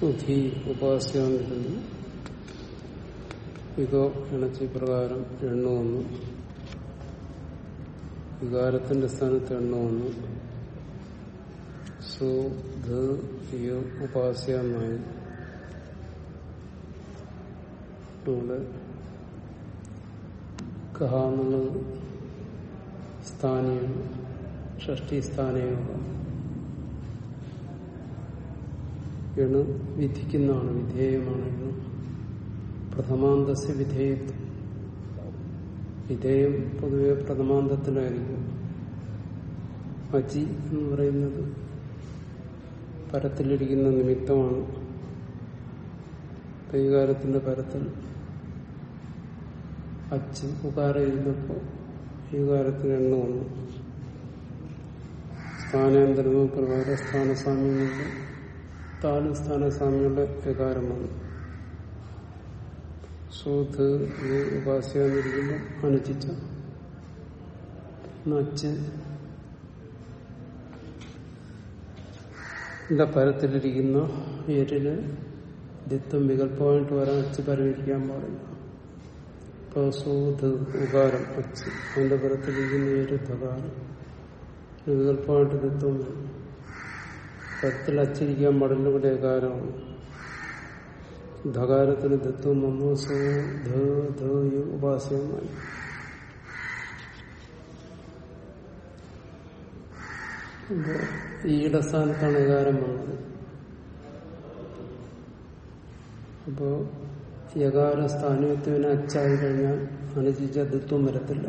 സുധി ഉപാസ്യം ഇതോ ഇണച്ചി പ്രകാരം എണ്ണ വന്നു വികാരത്തിന്റെ സ്ഥാനത്ത് എണ്ണ വന്നു സു ധ ഉപാസ്യാന്നായി ഇവിടെ കഹ എന്നുള്ളത് സ്ഥാനീയാണ് ഷഷ്ടി സ്ഥാനയോഗം. എണ് വിധിക്കുന്നതാണ് വിധേയമാണ് എണ് പ്രഥമാന്തസ്യ വിധേയത്വം. വിധേയം പൊതുവെ പ്രഥമാന്തത്തിലായിരിക്കും. അജി എന്ന് പറയുന്നത് പരത്തിലിരിക്കുന്ന നിമിത്തമാണ്. കൈകാലത്തിന്റെ പരത്തിൽ അച്ച് ഉകാരം ഇരുന്നപ്പോ ഈകാരത്തിന് എണ്ണ വന്നു. സ്ഥാനാന്തരമോ പ്രകാര സ്ഥാനസാമ്യങ്ങളുടെ താലും സ്ഥാനസാമ്യങ്ങളുടെ വികാരം വന്നു സൂത്ത് ഉപാസ്യാന്നിരിക്കുമ്പോൾ അനുചിച്ച. നച്ച്. എന്റെ പരത്തിലിരിക്കുന്ന എരിന് ദിത്വം വികല്പമായിട്ട് വരാൻ അച്ച് പരമിരിക്കാൻ പാടില്ല. ഇപ്പൊ സൂത് ഉകാരം അച്ച്. അതിന്റെ പരത്തിലിരിക്കുന്ന എരു തകാരം വികല്പമായിട്ട് ദിത്വം വരും. പരത്തിൽ അച്ചിരിക്കാൻ പാടില്ല ഇവിടെ ഏകാരമാണ് ധകാരത്തിന് ദത്വം വന്നു സോ ധ ഉപാസ്യമായി ഈയുടെ സ്ഥാനത്താണ് ഏകാരം വന്നത് അപ്പോ യകാര അച്ചായി കഴിഞ്ഞാൽ അനുചിച്ച ദത്വം വരത്തില്ല.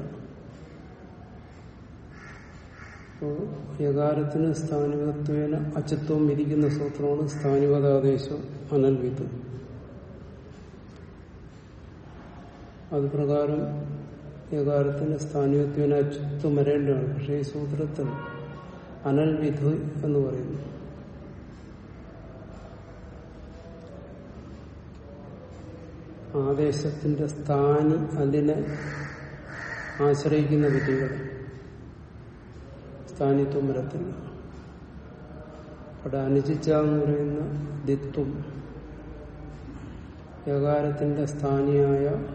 അപ്പോ യകാരത്തിന് സ്ഥാനികത്വേന അച്ചത്വം വിരിക്കുന്ന സൂത്രമാണ് സ്ഥാനികതാദേശം അനൽവിത്ത് അത് പ്രകാരം യകാരത്തിന് സ്ഥാനികത്വേന അച്ഛത്വം വരേണ്ടതാണ്. പക്ഷേ ഈ സൂത്രത്തിൽ അനൽവിധു എന്ന് പറയുന്നു. ആദേശത്തിന്റെ സ്ഥാനി അതിനെ ആശ്രയിക്കുന്ന വിധികൾ. സ്ഥാനിത്വം വരത്തില്ല. അവിടെ അനുചിച്ച എന്ന് പറയുന്ന ദിത്വം. യകാരത്തിന്റെ സ്ഥാനിയായ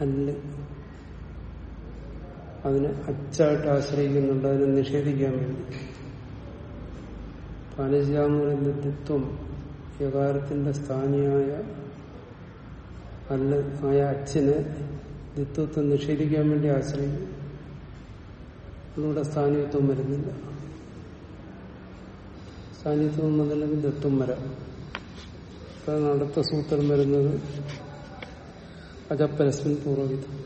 അല്ല്. അതിനെ അച്ചായിട്ട് ആശ്രയിക്കുന്നുണ്ട് അതിനെ നിഷേധിക്കാൻ വേണ്ടി. പാലജ എന്ന് പറയുന്ന ദിത്വം യകാരത്തിന്റെ സ്ഥാനിയായ അല്ല ആയ അച്ഛന് ദിത്വത്തെ നിഷേധിക്കാൻ വേണ്ടി ആശ്രയിക്കും അതിലൂടെ സ്ഥാനീയത്വം വരുന്നില്ല. സ്ഥാനീയത്വം വന്നില്ലെങ്കിൽ ദത്വം വരാം. അടുത്ത സൂത്രം വരുന്നത് അജപ്പരസ്മിൻ പൂർവവിധം.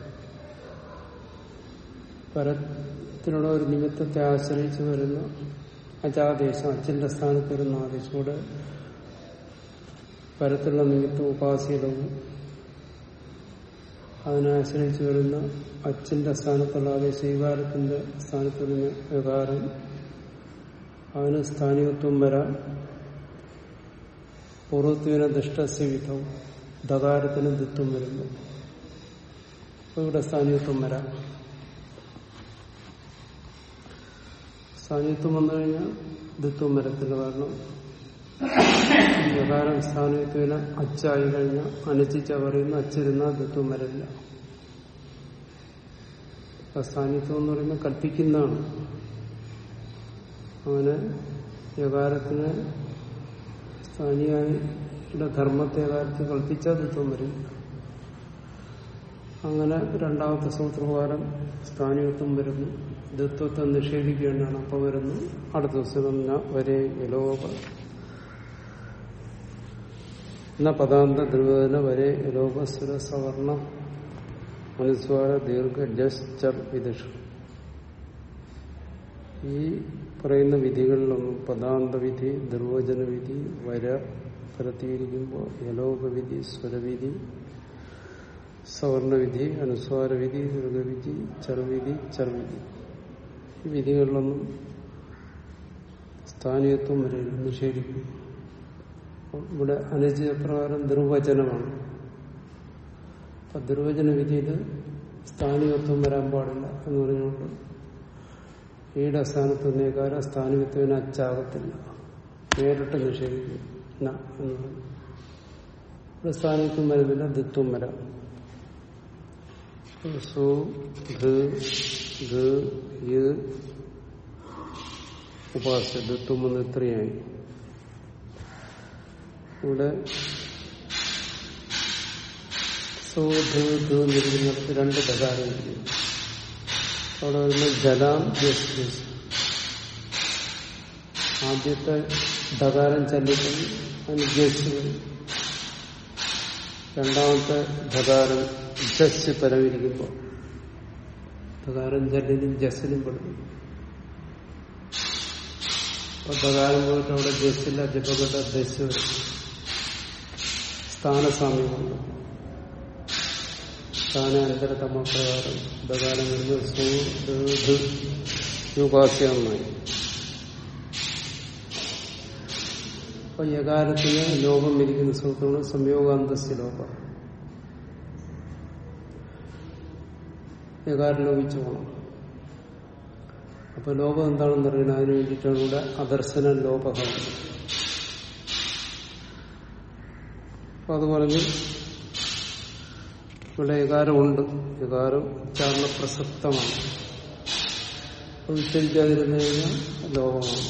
പരത്തിനുള്ള ഒരു നിമിത്തത്തെ ആശ്രയിച്ച് വരുന്ന അജാദേശം അച്ഛന്റെ സ്ഥാനത്ത് വരുന്ന ആദേശം. ഇവിടെ പരത്തിലുള്ള നിമിത്തം ഉപാസിയിടവും അതിനെ ആശ്രയിച്ചു വരുന്ന അച്ഛന്റെ സ്ഥാനത്തുള്ള ശ്രീകാരത്തിന്റെ സ്ഥാനത്ത് വരുന്ന വ്യകാരം അവന് സ്ഥാനികത്വം വരാം പൂർവത്വന ദുഷ്ടസ്യവിധം ധകാരത്തിന് ദിത്വം വരുന്നു. അപ്പൊ ഇവിടെ സ്ഥാനീയത്വം വരാം സ്ഥാനീയത്വം വന്നു കഴിഞ്ഞാൽ ദിത്വം വരത്തില്ല. കാരണം വ്യകാരം സ്ഥാനത്തിന് അച്ചായി കഴിഞ്ഞ അനുചിച്ച പറയുന്ന അച്ചിരുന്നാൽ ദത്വം വരില്ല സ്ഥാനിത്വം എന്ന് പറയുന്നത് കൽപ്പിക്കുന്നതാണ്. അങ്ങനെ വ്യകാരത്തിന് സ്ഥാനീയുടെ ധർമ്മത്തെ കാര്യത്തിൽ കൽപ്പിച്ചാൽ ദത്വം വരും. അങ്ങനെ രണ്ടാമത്തെ സൂത്രപ്രകാരം സ്ഥാനീയത്വം വരുന്നു. ദത്വത്തെ നിഷേധിക്കേണ്ടതാണ്. അപ്പൊ വരുന്നു. അടുത്ത ദിവസം വരെ യലോപ എന്ന പദാന്ത ധ്രുവന വരെ ലോകസ്വര സവർണ മനുസ്വാര ദീർഘ ജസ് ചർ വിദുഷു. ഈ പറയുന്ന വിധികളിലൊന്നും പദാന്ത വിധി വര പരത്തിയിരിക്കുമ്പോൾ യലോകവിധി സ്വരവിധി സവർണവിധി അനുസ്വാരവിധി ദീർഘവിധി ചെറുവിധി ചെറുവിധി ഈ വിധികളിലൊന്നും സ്ഥാനീയത്വം വരെ നിഷേധിക്കും ഇവിടെ അനുചയപ്രകാരം ദുർവചനമാണ്. അപ്പൊ ദുർവചന വിധിയിൽ സ്ഥാനികത്വം വരാൻ പാടില്ല എന്ന് പറഞ്ഞുകൊണ്ട് ഈയുടെ സ്ഥാനത്ത് നീക്കാര സ്ഥാനികത്വത്തിന് അച്ചാകത്തില്ല നേരിട്ട് നിഷേധിക്കും. ന എന്ന് ഇവിടെ സ്ഥാനിക്കും വരുന്നില്ല ദിത്വം വരാം. സു ഉപാസ്യ ദിത്വം എന്ന് ഇത്രയായി. ഇവിടെ സോ ധ ധ രണ്ട് ധകാരം ഇരിക്കുന്നു അവിടെ വരുന്ന ജലാം ആദ്യത്തെ ധകാരം ചല്ലിക്കും അതിന് ജസ് രണ്ടാമത്തെ ധകാരം ജസ് പരമിരിക്കുമ്പോൾ ധകാരം ജല്ലിനും ജസ്സിനും പെടുന്നു. അപ്പൊ ധകാരം പോയിട്ട് അവിടെ ജസ്സില്ല ജപകട്ട ദശ വരും. സ്ഥാനസാമ്യമുണ്ട് സ്ഥാനാന്തരതമ പ്രകാരം ധകാരം വരുന്നത് യുപാസ്യമായി അപ്പൊ യകാരത്തിന് ലോകം ഇരിക്കുന്ന സുഹൃത്തുക്കൾ സംയോഗാന്തസ്യ ലോകം. യകാരം ലോപിച്ചു പോകണം അപ്പൊ ലോകം എന്താണെന്ന് അറിയണം. അതിന് വേണ്ടിയിട്ടാണ് ഇവിടെ അദർശന ലോപകം അപ്പൊ അത് പറഞ്ഞ് ഇവിടെ വികാരമുണ്ട് വികാരം ഉച്ചാരണ പ്രസക്തമാണ്. അത് ഉച്ചരിക്കാതിരുന്നു കഴിഞ്ഞാൽ ലോകമാണ്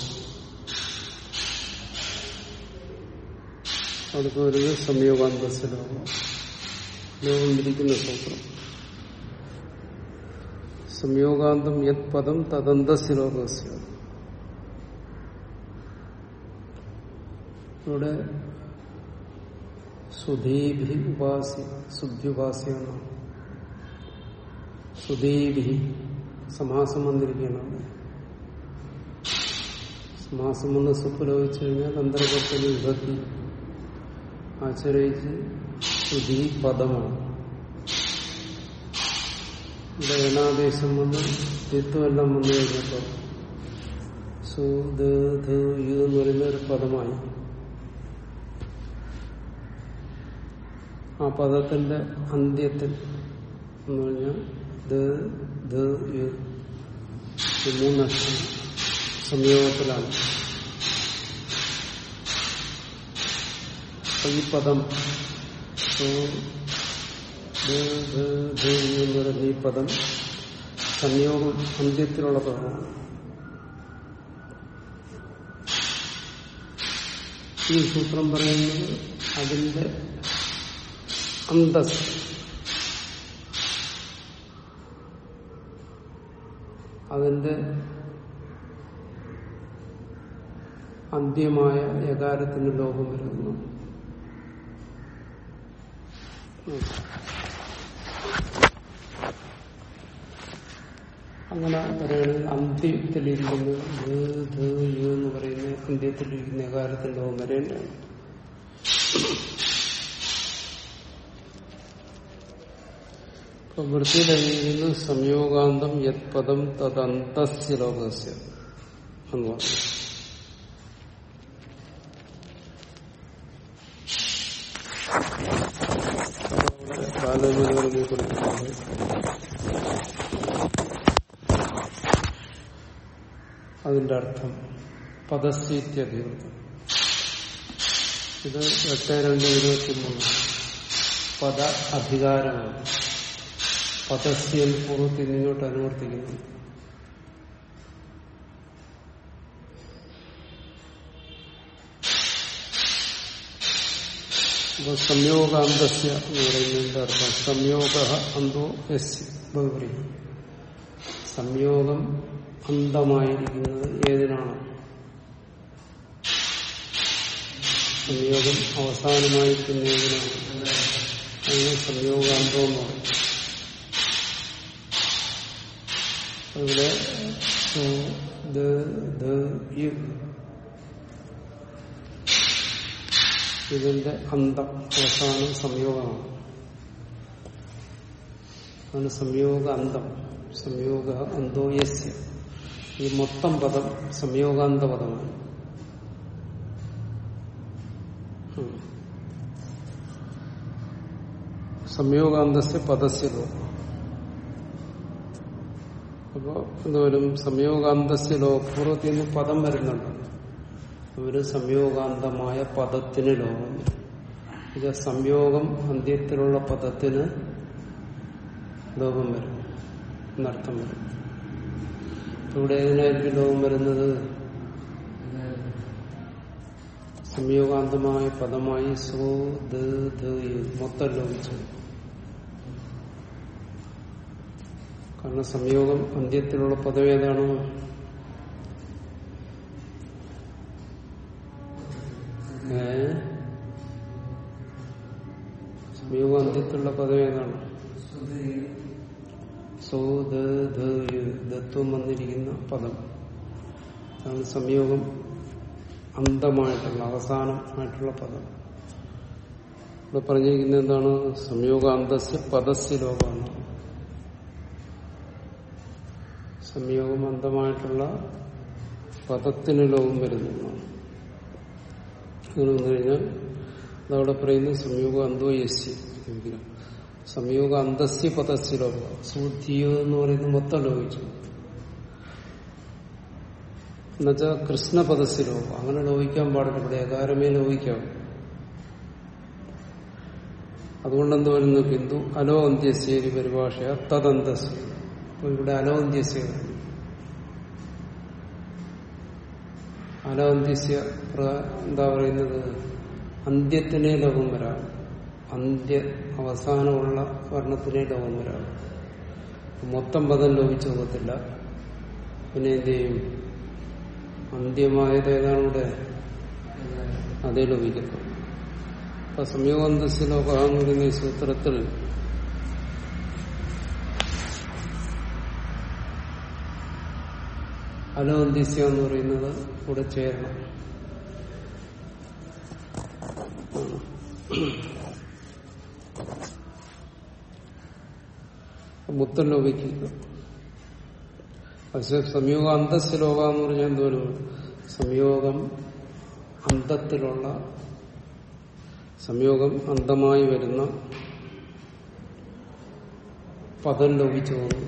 അടുത്ത് വരുന്നത് സംയോഗാന്തസ് ലോകം ഇരിക്കുന്ന സൂത്രം. സംയോഗാന്തം യത് പദം തദന്തസ്യ ഇവിടെ സുധീഭി ഉപാസി ശുദ്ധിയുപാസ്യ എന്നാണ് സുധീഭി സമാസം വന്നിരിക്കുകയാണ് സമാസം വന്ന് സുപ്പ് ലോപിച്ചു കഴിഞ്ഞാൽ അന്തർഗത്തിൽ വിഭക്തി. ആശ്രയിച്ച് സുധി പദമാണ് ഇവിടെ ഏനാദേശം വന്ന് ഋത്വമെല്ലാം വന്നു കഴിഞ്ഞപ്പോൾ സു ദ ധ യു എന്ന് പറയുന്ന ഒരു പദമായി. ആ പദത്തിന്റെ അന്ത്യത്തിൽ എന്ന് പറഞ്ഞാൽ മൂന്നക്ഷരം സംയോഗത്തിലാണ്. ഈ പദം എന്ന് പറയുന്ന ഈ പദം സംയോഗം അന്ത്യത്തിലുള്ള പദമാണ്. ഈ സൂത്രം പറയുന്നത് അതിന്റെ അന്തസ് അതിന്റെ അന്ത്യമായ യകാരത്തിന് ലോകം വരുന്നു. അങ്ങനെ പറയുകയാണെങ്കിൽ അന്ത്യത്തിലിരിക്കുന്ന എന്ന് പറയുന്ന അന്ത്യത്തിലിരിക്കുന്ന യകാരത്തിന്റെ ലോകം വരേണ്ടതാണ് ഇപ്പൊ വൃത്തിയിലെഴുതിയിരിക്കുന്ന സംയോഗാന്തം യത് പദം തദന്തസ്യ ലോകസ്യ അതിന്റെ അർത്ഥം പദസ്ഥിത്യഭിവൃദ്ധം ഇത് എട്ട് രണ്ട് ഇരുപത്തി മൂന്ന് പദ അധികാരമാണ്. പദസ്യൻ പൂർവത്തിൽ ഇങ്ങോട്ട് അനുവർത്തിക്കുന്നു സംയോഗാന്തസ്യ എന്ന് പറയുന്നതിന്റെ അർത്ഥം? സംയോഗ അന്തോ ബഹുറി സംയോഗം അന്തമായിരിക്കുന്നത് ഏതിനാണ്? സംയോഗം അവസാനമായിരിക്കുന്ന ഏതിനാണ്? അതിന് എന്ന് പറയും. ഇവിടെ. ഇതിന്റെ അന്തം അവസാനം സംയോഗമാണ്. അതാണ് സംയോഗ അന്തം. സംയോഗ അന്തോ യസ്യ ഈ മൊത്തം പദം സംയോഗാന്ത പദമാണ്. സംയോഗാന്തസ്യ പദസ്യ അപ്പോ എന്തുവരും സംയോഗാന്തസ്യ ലോകപൂർവത്തിൽ നിന്ന് പദം വരുന്നുണ്ട്. ഒരു സംയോഗാന്തമായ പദത്തിന് ലോകം. ഇത് സംയോഗം അന്ത്യത്തിലുള്ള പദത്തിന് ലോകം വരും. എന്നർത്ഥം വരും. ഇവിടെ ഏതിനായിരിക്കും ലോകം വരുന്നത്? സംയോഗാന്തമായ പദമായി സോ ദ മൊത്തം ലോപിച്ചു കാരണം സംയോഗം അന്ത്യത്തിലുള്ള പദം ഏതാണ്? സംയോഗം അന്ത്യത്തിലുള്ള പദം ഏതാണ്? ദത്വം വന്നിരിക്കുന്ന പദം. അതാണ് സംയോഗം അന്തമായിട്ടുള്ള അവസാനമായിട്ടുള്ള പദം. ഇവിടെ പറഞ്ഞിരിക്കുന്നത് എന്താണ്? സംയോഗ അന്തസ് പദസ്യ ലോകമാണ് സംയോഗം അന്ധമായിട്ടുള്ള പദത്തിന് ലോകം വരുന്നതാണ് അങ്ങനെ വന്നു കഴിഞ്ഞാൽ അതവിടെ പറയുന്നത് സംയോഗ അന്തോ യസ്യ സംയോഗ അന്തസ്യ പദസ്യ ലോകം. സൂദ്ധിയോ എന്ന് പറയുന്നത് മൊത്തം ലോകിച്ചു. എന്നുവെച്ചാൽ കൃഷ്ണപദസ്യ ലോകം. അങ്ങനെ ലോഹിക്കാൻ പാടില്ല. ഇവിടെ ഏകാരമേ ലോഹിക്കാം അതുകൊണ്ടെന്ത് വരുന്നു? ബിന്ദു അലോ അന്ത്യസ്യേരി പരിഭാഷ തദന്തസ്യ. അപ്പൊ ഇവിടെ അലോ അന്ത്യസ്യ അലോ എന്താ പറയുന്നത്? അന്ത്യത്തിനെ ലോകം വരാം അന്ത്യ അവസാനമുള്ള വർണത്തിനെ ലോകം വരാം മൊത്തം പദം ലോപിച്ചു പോകത്തില്ല. പിന്നെ എന്ത് ചെയ്യും? അന്ത്യമായത് ഏതാണ് ഇവിടെ? അതേ ലോപിക്കുന്നു അപ്പൊ സംയോഗന്തസ്യ ലോക എന്ന് പറയുന്ന ഈ സൂത്രത്തിൽ അലോന്തിസ്യ എന്ന് പറയുന്നത് കൂടെ ചേരണം. മുത്തം ലോപിക്കുക പക്ഷെ സംയോഗ അന്തസ് ലോക എന്ന് പറഞ്ഞാൽ എന്തോരും സംയോഗം അന്തത്തിലുള്ള സംയോഗം അന്തമായി വരുന്ന പദം ലോപിച്ചു പോകുന്നു.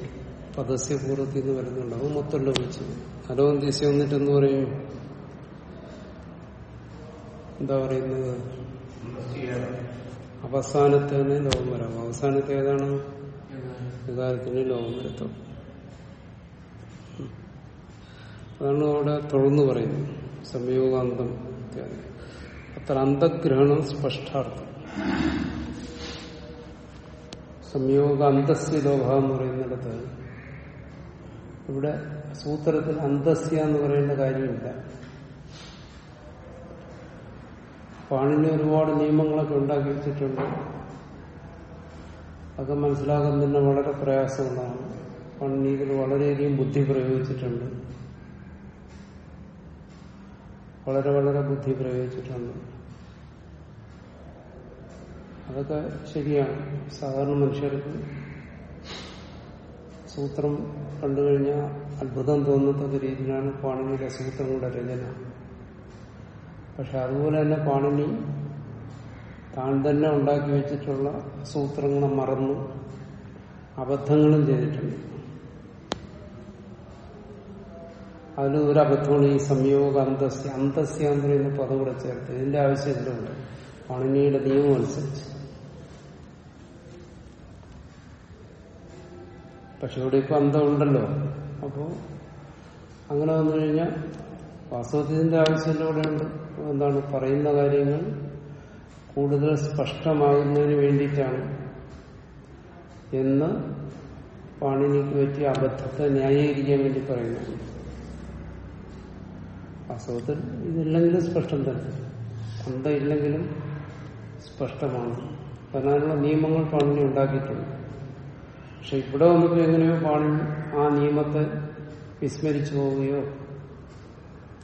പദസ്യ പൂർവത്തിൽ നിന്ന് വരുന്നുണ്ടാവും മൊത്തം ലോപിച്ചു അലോന്തിസ്യ വന്നിട്ട് എന്ന് പറയും. എന്താ പറയുന്നത്? അവസാനത്തേന് ലോകം വരാം. അവസാനത്തെ ഏതാണ്? വികാരത്തിന് ലോകം വരുത്തും. അതാണ് അവിടെ തുടർന്ന് പറയുന്നത്. സംയോഗാന്തം ഇത്യാദി. അത്ര അന്തഗ്രഹണം സ്പഷ്ടാർത്ഥം. സംയോഗ അന്തസ്യ ലോക എന്ന് പറയുന്നിടത്ത് ഇവിടെ സൂത്രത്തിൽ അന്തസ്യ എന്ന് പറയേണ്ട കാര്യമില്ല. പാണിന് ഒരുപാട് നിയമങ്ങളൊക്കെ ഉണ്ടാക്കി വെച്ചിട്ടുണ്ട്. അത് മനസ്സിലാക്കാൻ തന്നെ വളരെ പ്രയാസമുള്ളതാണ്. ഇതിൽ വളരെയധികം ബുദ്ധി പ്രയോഗിച്ചിട്ടുണ്ട്. വളരെ വളരെ ബുദ്ധി പ്രയോഗിച്ചിട്ടുണ്ട്. അതൊക്കെ ശരിയാണ്. സാധാരണ മനുഷ്യർക്ക് സൂത്രം കണ്ടു കഴിഞ്ഞാൽ അത്ഭുതം തോന്നത്തക്ക രീതിയിലാണ് പാണിനിയുടെ സൂത്രങ്ങളുടെ രചന. പക്ഷെ അതുപോലെ തന്നെ പാണിനി താൻ തന്നെ ഉണ്ടാക്കി വെച്ചിട്ടുള്ള സൂത്രങ്ങളെ മറന്നു അബദ്ധങ്ങളും ചെയ്തിട്ടുണ്ട്. അതിൽ ഒരു അബദ്ധമാണ് ഈ സംയോഗ അന്തസ്യ അന്തസ്യാന്തരം എന്ന് പദം കൂടെ ചേർത്ത്. ഇതിന്റെ ആവശ്യം എന്തുകൊണ്ട് പാണിനിയുടെ നിയമം അനുസരിച്ച്. പക്ഷെ ഇവിടെ ഇപ്പൊ അന്ധം ഉണ്ടല്ലോ. അപ്പോ അങ്ങനെ വന്നു കഴിഞ്ഞാൽ വാസ്തവത്തിന്റെ ആവശ്യമില്ല ഇവിടെയുണ്ട് എന്താണ് പറയുന്ന കാര്യങ്ങൾ കൂടുതൽ സ്പഷ്ടമാകുന്നതിന് വേണ്ടിയിട്ടാണ് എന്ന് പാണിനിക്ക് പറ്റിയ അബദ്ധത്തെ ന്യായീകരിക്കാൻ വേണ്ടി പറയുന്നത്. വാസ്തവത്തിൽ ഇതില്ലെങ്കിലും സ്പഷ്ടം തന്നെ. അന്തം ഇല്ലെങ്കിലും സ്പഷ്ടമാണ്. അതിനുള്ള നിയമങ്ങൾ പാണിനി ഉണ്ടാക്കിയിട്ടുണ്ട്. പക്ഷെ ഇവിടെ വന്നപ്പോൾ എങ്ങനെയോ പാണി ആ നിയമത്തെ വിസ്മരിച്ചു പോവുകയോ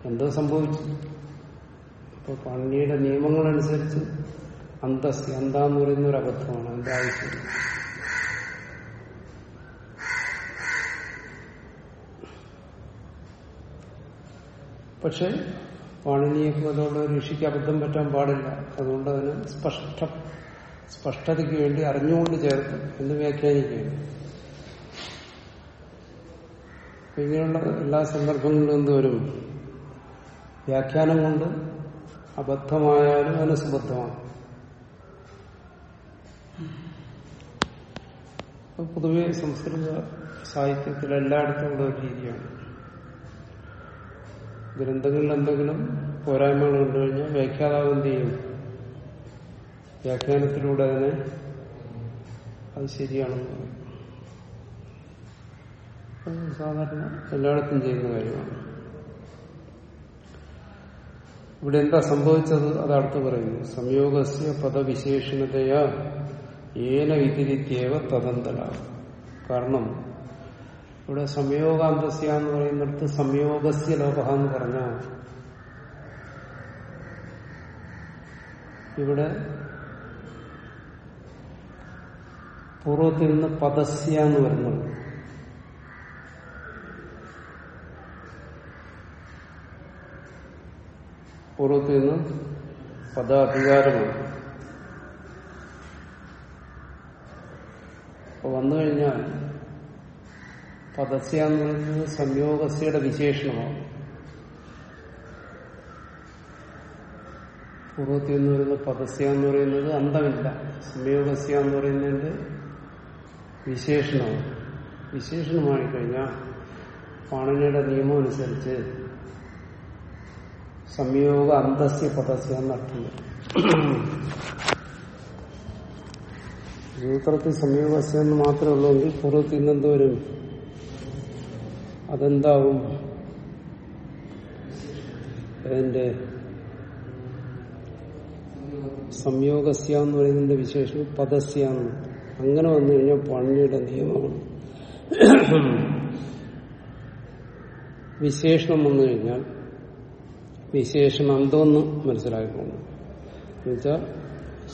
എന്തോ സംഭവിച്ചു. അപ്പൊ പാണിനിയുടെ നിയമങ്ങളനുസരിച്ച് അന്തസ് എന്താന്ന് പറയുന്ന ഒരു അബദ്ധമാണ് അതിന്റെ ആവശ്യം. പക്ഷെ പാണിനിയെ പോലുള്ള ഋഷിക്ക് അബദ്ധം പറ്റാൻ പാടില്ല. അതുകൊണ്ട് അതിന് സ്പഷ്ട സ്പഷ്ടതയ്ക്ക് വേണ്ടി അറിഞ്ഞുകൊണ്ട് ചേർത്ത് എന്ന് വ്യാഖ്യാനിക്കുകയാണ്. ഇങ്ങനെയുള്ള എല്ലാ സന്ദർഭങ്ങളിലും എന്ത് വരും വ്യാഖ്യാനം കൊണ്ട് അബദ്ധമായാലും അതിന് സുബദ്ധമാണ് അത് പൊതുവെ സംസ്കൃത സാഹിത്യത്തിൽ എല്ലായിടത്തും ഉള്ള ഒരു രീതിയാണ് ഗ്രന്ഥങ്ങളിൽ എന്തെങ്കിലും പോരായ്മകൾ കണ്ടുകഴിഞ്ഞാൽ വ്യാഖ്യാതാവ് എന്ത് ചെയ്യും? വ്യാഖ്യാനത്തിലൂടെ തന്നെ അത് ശരിയാണെന്ന് പറയും സാധാരണ എല്ലായിടത്തും ചെയ്യുന്ന കാര്യമാണ്. ഇവിടെ എന്താ സംഭവിച്ചത്? അത് അടുത്ത് പറയുന്നു. സംയോഗസ്യ പദവിശേഷണതയാ ഏന വിതിരിത്യവ തദന്തല കാരണം ഇവിടെ സംയോഗാന്തസ്യ എന്ന് പറയുന്നിടത്ത് സംയോഗസ്യ ലോക എന്ന് പറഞ്ഞാൽ ഇവിടെ പൂർവത്തിൽ നിന്ന് പദസ്യ എന്ന് വരുന്നു പൂർവത്തിൽ നിന്ന് പദാധികാരമാണ്. അപ്പൊ വന്നു കഴിഞ്ഞാൽ പദസ്യ എന്ന് പറയുന്നത് സംയോഗസ്യയുടെ വിശേഷണമാണ്. പൂർവത്തിൽ നിന്ന് വരുന്ന പദസ്യ എന്ന് പറയുന്നത് അന്തമില്ല സംയോഗസ്യ എന്ന് പറയുന്നതിന്റെ വിശേഷണമാണ് വിശേഷണമായി കഴിഞ്ഞാൽ പാണനിയുടെ നിയമം അനുസരിച്ച് സംയോഗ അന്തസ്യ പദസ്യ വരും സൂത്രത്തിൽ സംയോഗസ്യ എന്ന് മാത്രമേ പൂർവത്തിൽ നിന്നെന്തോരും അതെന്താവും? അതിന്റെ സംയോഗസ്യ എന്ന് പറയുന്നതിന്റെ വിശേഷം പദസ്യ എന്ന്. അങ്ങനെ വന്നു കഴിഞ്ഞാൽ പണിയുടെ നിയമമാണ്. വിശേഷണം വന്നു കഴിഞ്ഞാൽ വിശേഷണം അന്തമെന്ന് മനസ്സിലാക്കിക്കൊണ്ട് എന്നുവെച്ചാൽ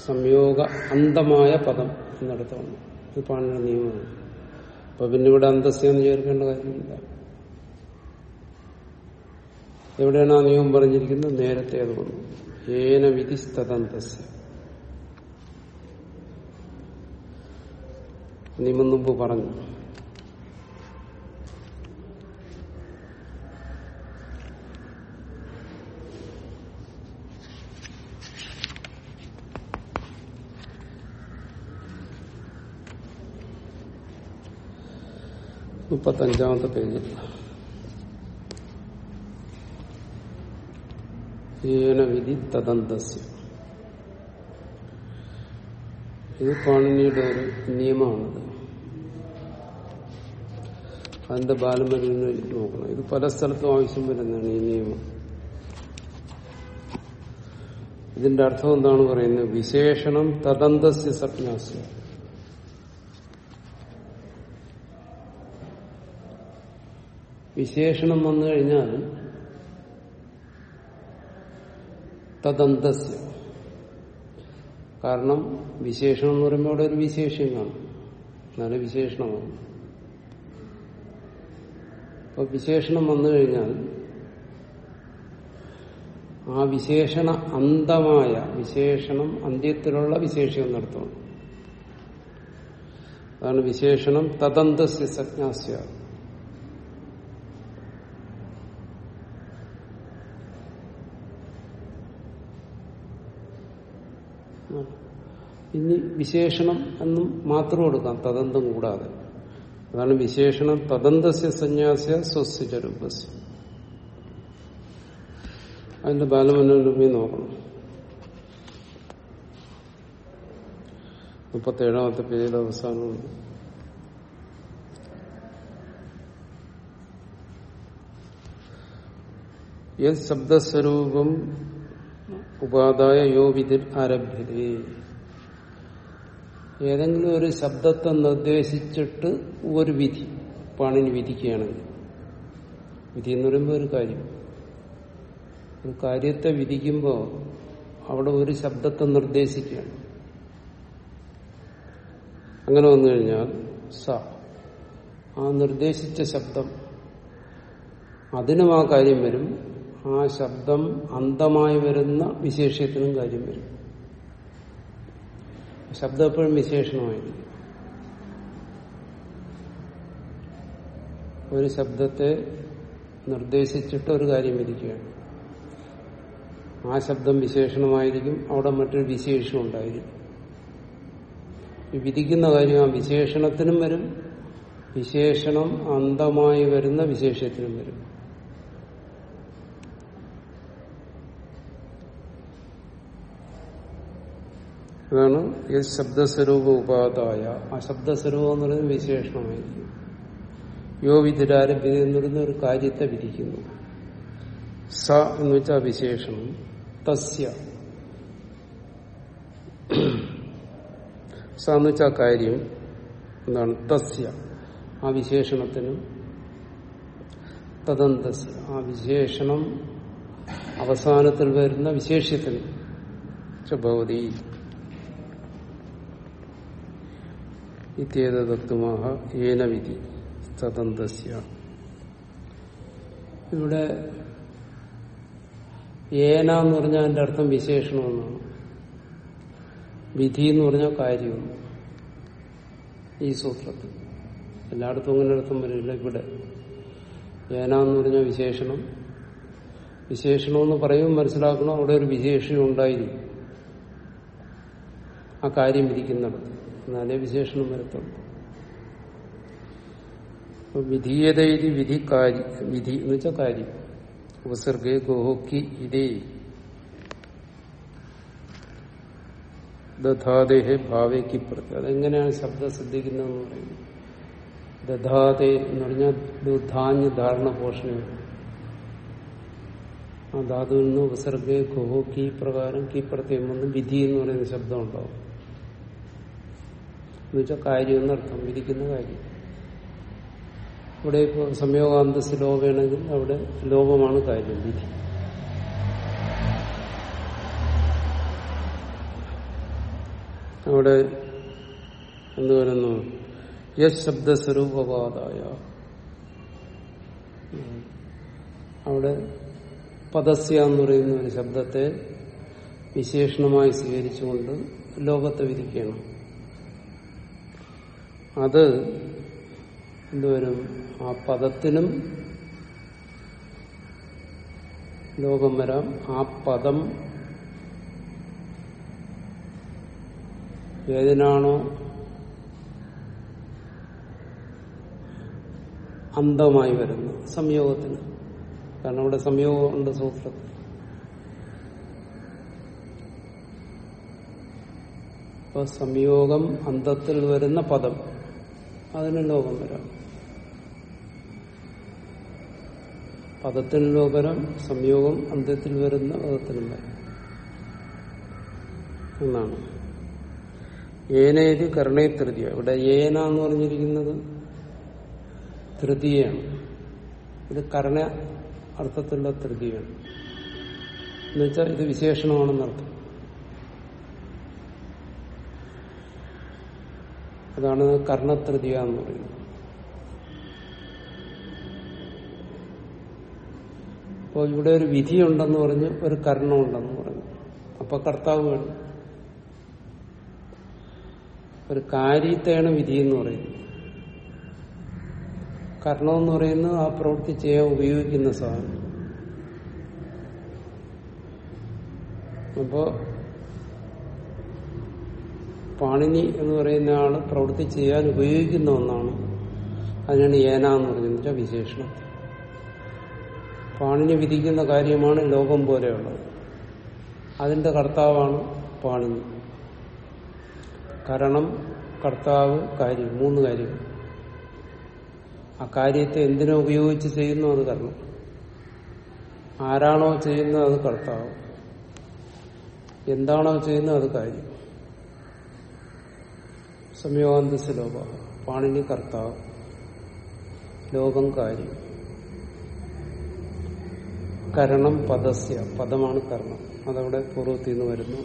സംയോഗ അന്തമായ പദം എന്നിടത്താണ് ഇത് പാണിയുടെ നിയമമാണ്. അപ്പൊ പിന്നെ ഇവിടെ അന്തസ്യെന്ന് ചേർക്കേണ്ട കാര്യമില്ല. എവിടെയാണ് ആ നിയമം പറഞ്ഞിരിക്കുന്നത്? നേരത്തെ അത് വന്നു. ഏന വിധി നിയമം പറഞ്ഞു. മുപ്പത്തഞ്ചാമത്തെ പേജിൽ ഏന വിധി ഇത് പാണിനിയുടെ ഒരു നിയമമാണത്. അതിന്റെ ബാലം ബാലമരുന്ന് നോക്കണം. ഇത് പല സ്ഥലത്തും ആവശ്യം വരുന്നതാണ് ഈ നിയമം. ഇതിന്റെ അർത്ഥം എന്താണ് പറയുന്നത്? വിശേഷണം തദന്തസ്യ സജ്ഞാസ്യ. വിശേഷണം വന്നു കഴിഞ്ഞാൽ തദന്തസ്യ. കാരണം വിശേഷണം എന്ന് പറയുമ്പോൾ അവിടെ ഒരു വിശേഷം കാണും. നല്ല വിശേഷണമാണ് അപ്പൊ വിശേഷണം വന്നു കഴിഞ്ഞാൽ ആ വിശേഷണ അന്തമായ വിശേഷണം അന്ത്യത്തിലുള്ള വിശേഷം നടത്തണം. അതാണ് വിശേഷണം തദന്തസ്യ സജ്ഞാസ്യ. ഇനി വിശേഷണം എന്നും മാത്രം കൊടുക്കാം തദന്തം കൂടാതെ. അതാണ് വിശേഷണം. തദന്തസ്യ സന്യാസ്യ സ്വസ്യ രൂപസ്യ അതിന്റെ ബാലമനോരമി നോക്കണം. മുപ്പത്തേഴാമത്തെ പേജിൽ ശബ്ദസ്വരൂപം ഉപാധായ യോ വിധി ആരഭ്യതേ. ഏതെങ്കിലും ഒരു ശബ്ദത്തെ നിർദ്ദേശിച്ചിട്ട് ഒരു വിധി പാണിനി വിധിക്കുകയാണെങ്കിൽ. വിധി എന്ന് പറയുമ്പോൾ ഒരു കാര്യം. ഒരു കാര്യത്തെ വിധിക്കുമ്പോൾ അവിടെ ഒരു ശബ്ദത്തെ നിർദ്ദേശിക്കുകയാണ്. അങ്ങനെ വന്നു കഴിഞ്ഞാൽ സ ആ നിർദ്ദേശിച്ച ശബ്ദം അതിനും ആ കാര്യം വരും. ആ ശബ്ദം അന്തമായി വരുന്ന വിശേഷ്യത്തിനും കാര്യം വരും. ശബ്ദം എപ്പോഴും വിശേഷണമായിരിക്കും ഒരു ശബ്ദത്തെ നിർദ്ദേശിച്ചിട്ട് ഒരു കാര്യം വിധിക്കുകയാണ്. ആ ശബ്ദം വിശേഷണമായിരിക്കും അവിടെ മറ്റൊരു വിശേഷം ഉണ്ടായിരിക്കും. വിധിക്കുന്ന കാര്യം ആ വിശേഷണത്തിനും വരും വിശേഷണം അന്തമായി വരുന്ന വിശേഷത്തിനും വരും. അതാണ് ശബ്ദസ്വരൂപ ഉപാധായ ആ ശബ്ദസ്വരൂപം എന്ന് പറയുന്നത് വിശേഷണമായിരിക്കും. യോ വിധിരാരഭ്യത എന്ന് പറയുന്ന ഒരു കാര്യത്തെ വിധിക്കുന്നു. സ എന്ന് വെച്ചാൽ വിശേഷണം. തസ്യ. സ എന്ന് വെച്ചാൽ കാര്യം. എന്താണ്? തസ്യ. ആ വിശേഷണത്തിന് തദന്തസ്യ. ആ വിശേഷണം അവസാനത്തിൽ വരുന്ന വിശേഷത്തിന് ഭവതി. ഇത്യേതത്വമാഹ ഏന വിധി തദന്തസ്യ ഇവിടെ ഏന എന്ന് പറഞ്ഞാൽ അതിന്റെ അർത്ഥം വിശേഷണമെന്നാണ് വിധി എന്ന് പറഞ്ഞാൽ കാര്യം ഈ സൂത്രത്തിൽ. എല്ലായിടത്തും അങ്ങനെ അർത്ഥം വരില്ല ഇവിടെ. ഏന എന്ന് പറഞ്ഞാൽ വിശേഷണം. വിശേഷണമെന്ന് പറയുമ്പോൾ മനസ്സിലാക്കണം അവിടെ ഒരു വിശേഷം ഉണ്ടായിരിക്കും. ആ കാര്യം വിധിക്കുന്നിടത്ത് എന്നാലേ വിശേഷണം വരത്തുള്ളൂ. വിധീയത ഇത് വിധി കാര്യ വിധി എന്ന് വെച്ചാൽ കാര്യം. ഉപസർഗേ ഗോഹോക്കി ഇതേ. ദധാദേഹെ ഭാവേക്ക് പ്രത്യേക അതെങ്ങനെയാണ് ശബ്ദം ശ്രദ്ധിക്കുന്നതെന്ന് പറയുന്നത്? ദധാതെ എന്ന് പറഞ്ഞാൽ ദുധാന്യ ധാരണ പോഷണം ആ ധാതുവിൽ നിന്ന് ഉപസർഗേ ഗോഹോ കീ പ്രകാരം കീ പ്രത്യേകം വന്ന് വിധി എന്ന് പറയുന്ന ശബ്ദം ഉണ്ടാവും. എന്നുവെച്ചാൽ കാര്യം എന്നർത്ഥം വിധിക്കുന്ന കാര്യം. ഇവിടെ ഇപ്പോൾ സംയോഗാന്തസ് ലോകമാണെങ്കിൽ അവിടെ ലോകമാണ് കാര്യം വിധി. അവിടെ എന്ത് വരുന്നു യശ് ശബ്ദസ്വരൂപവാദായ. അവിടെ പദസ്യ എന്ന് പറയുന്ന ഒരു ശബ്ദത്തെ വിശേഷണമായി സ്വീകരിച്ചുകൊണ്ട് ലോകത്തെ വിധിക്കണം. അത് എന്തുവരും? ആ പദത്തിനും ലോകം വരാം. ആ പദം ഏതിനാണോ അന്തമായി വരുന്നത്? സംയോഗത്തിന്. കാരണം ഇവിടെ സംയോഗമുണ്ട് സൂത്രത്തിൽ അപ്പൊ സംയോഗം അന്തത്തിൽ വരുന്ന പദം. അതിന് ലോകം വരാം. പദത്തിന് ലോകരം സംയോഗം അന്ത്യത്തിൽ വരുന്ന പദത്തിനും വരാം. എന്നാണ്. ഏനേത് കരണേ തൃതീയ. ഇവിടെ ഏന എന്ന് പറഞ്ഞിരിക്കുന്നത് തൃതീയാണ് ഇത് കരണ അർത്ഥത്തിലുള്ള തൃതീയാണ് എന്നുവെച്ചാൽ ഇത് വിശേഷണമാണെന്നർത്ഥം. അതാണ് കർണതൃതീയ എന്ന് പറയുന്നത്. അപ്പോൾ ഇവിടെ ഒരു വിധിയുണ്ടെന്ന് പറഞ്ഞ് ഒരു കർണമുണ്ടെന്ന് പറഞ്ഞു. അപ്പൊ കർത്താവ് വേണം. ഒരു കാര്യത്തെയാണ് വിധി എന്ന് പറയുന്നത്. കർണം എന്ന് പറയുന്നത് ആ പ്രവൃത്തി ചെയ്യാൻ ഉപയോഗിക്കുന്ന സാധനം. അപ്പോ പാണിനി എന്ന് പറയുന്ന ആൾ പ്രവൃത്തി ചെയ്യാൻ ഉപയോഗിക്കുന്ന ഒന്നാണ്. അതിനാണ് ഏന എന്ന് പറയുന്നത് വിശേഷണം. പാണിനി വിധിക്കുന്ന കാര്യമാണ് ലോകം പോലെയുള്ളത്. അതിന്റെ കർത്താവാണ് പാണിനി. കാരണം കർത്താവ് കാര്യം മൂന്ന് കാര്യം ആ കാര്യത്തെ എന്തിനോ ഉപയോഗിച്ച് ചെയ്യുന്നു അത് കാരണം ആരാണോ ചെയ്യുന്നത് അത് കർത്താവ്. എന്താണോ ചെയ്യുന്നത് അത് കാര്യം. സംയോഗാന്തസ് ലോക പാണിനി കർത്താവ് ലോകം കാര്യം. കരണം പദസ്യ പദമാണ് കർണം അതവിടെ പൂർവത്തിൽ നിന്ന് വരുന്നു.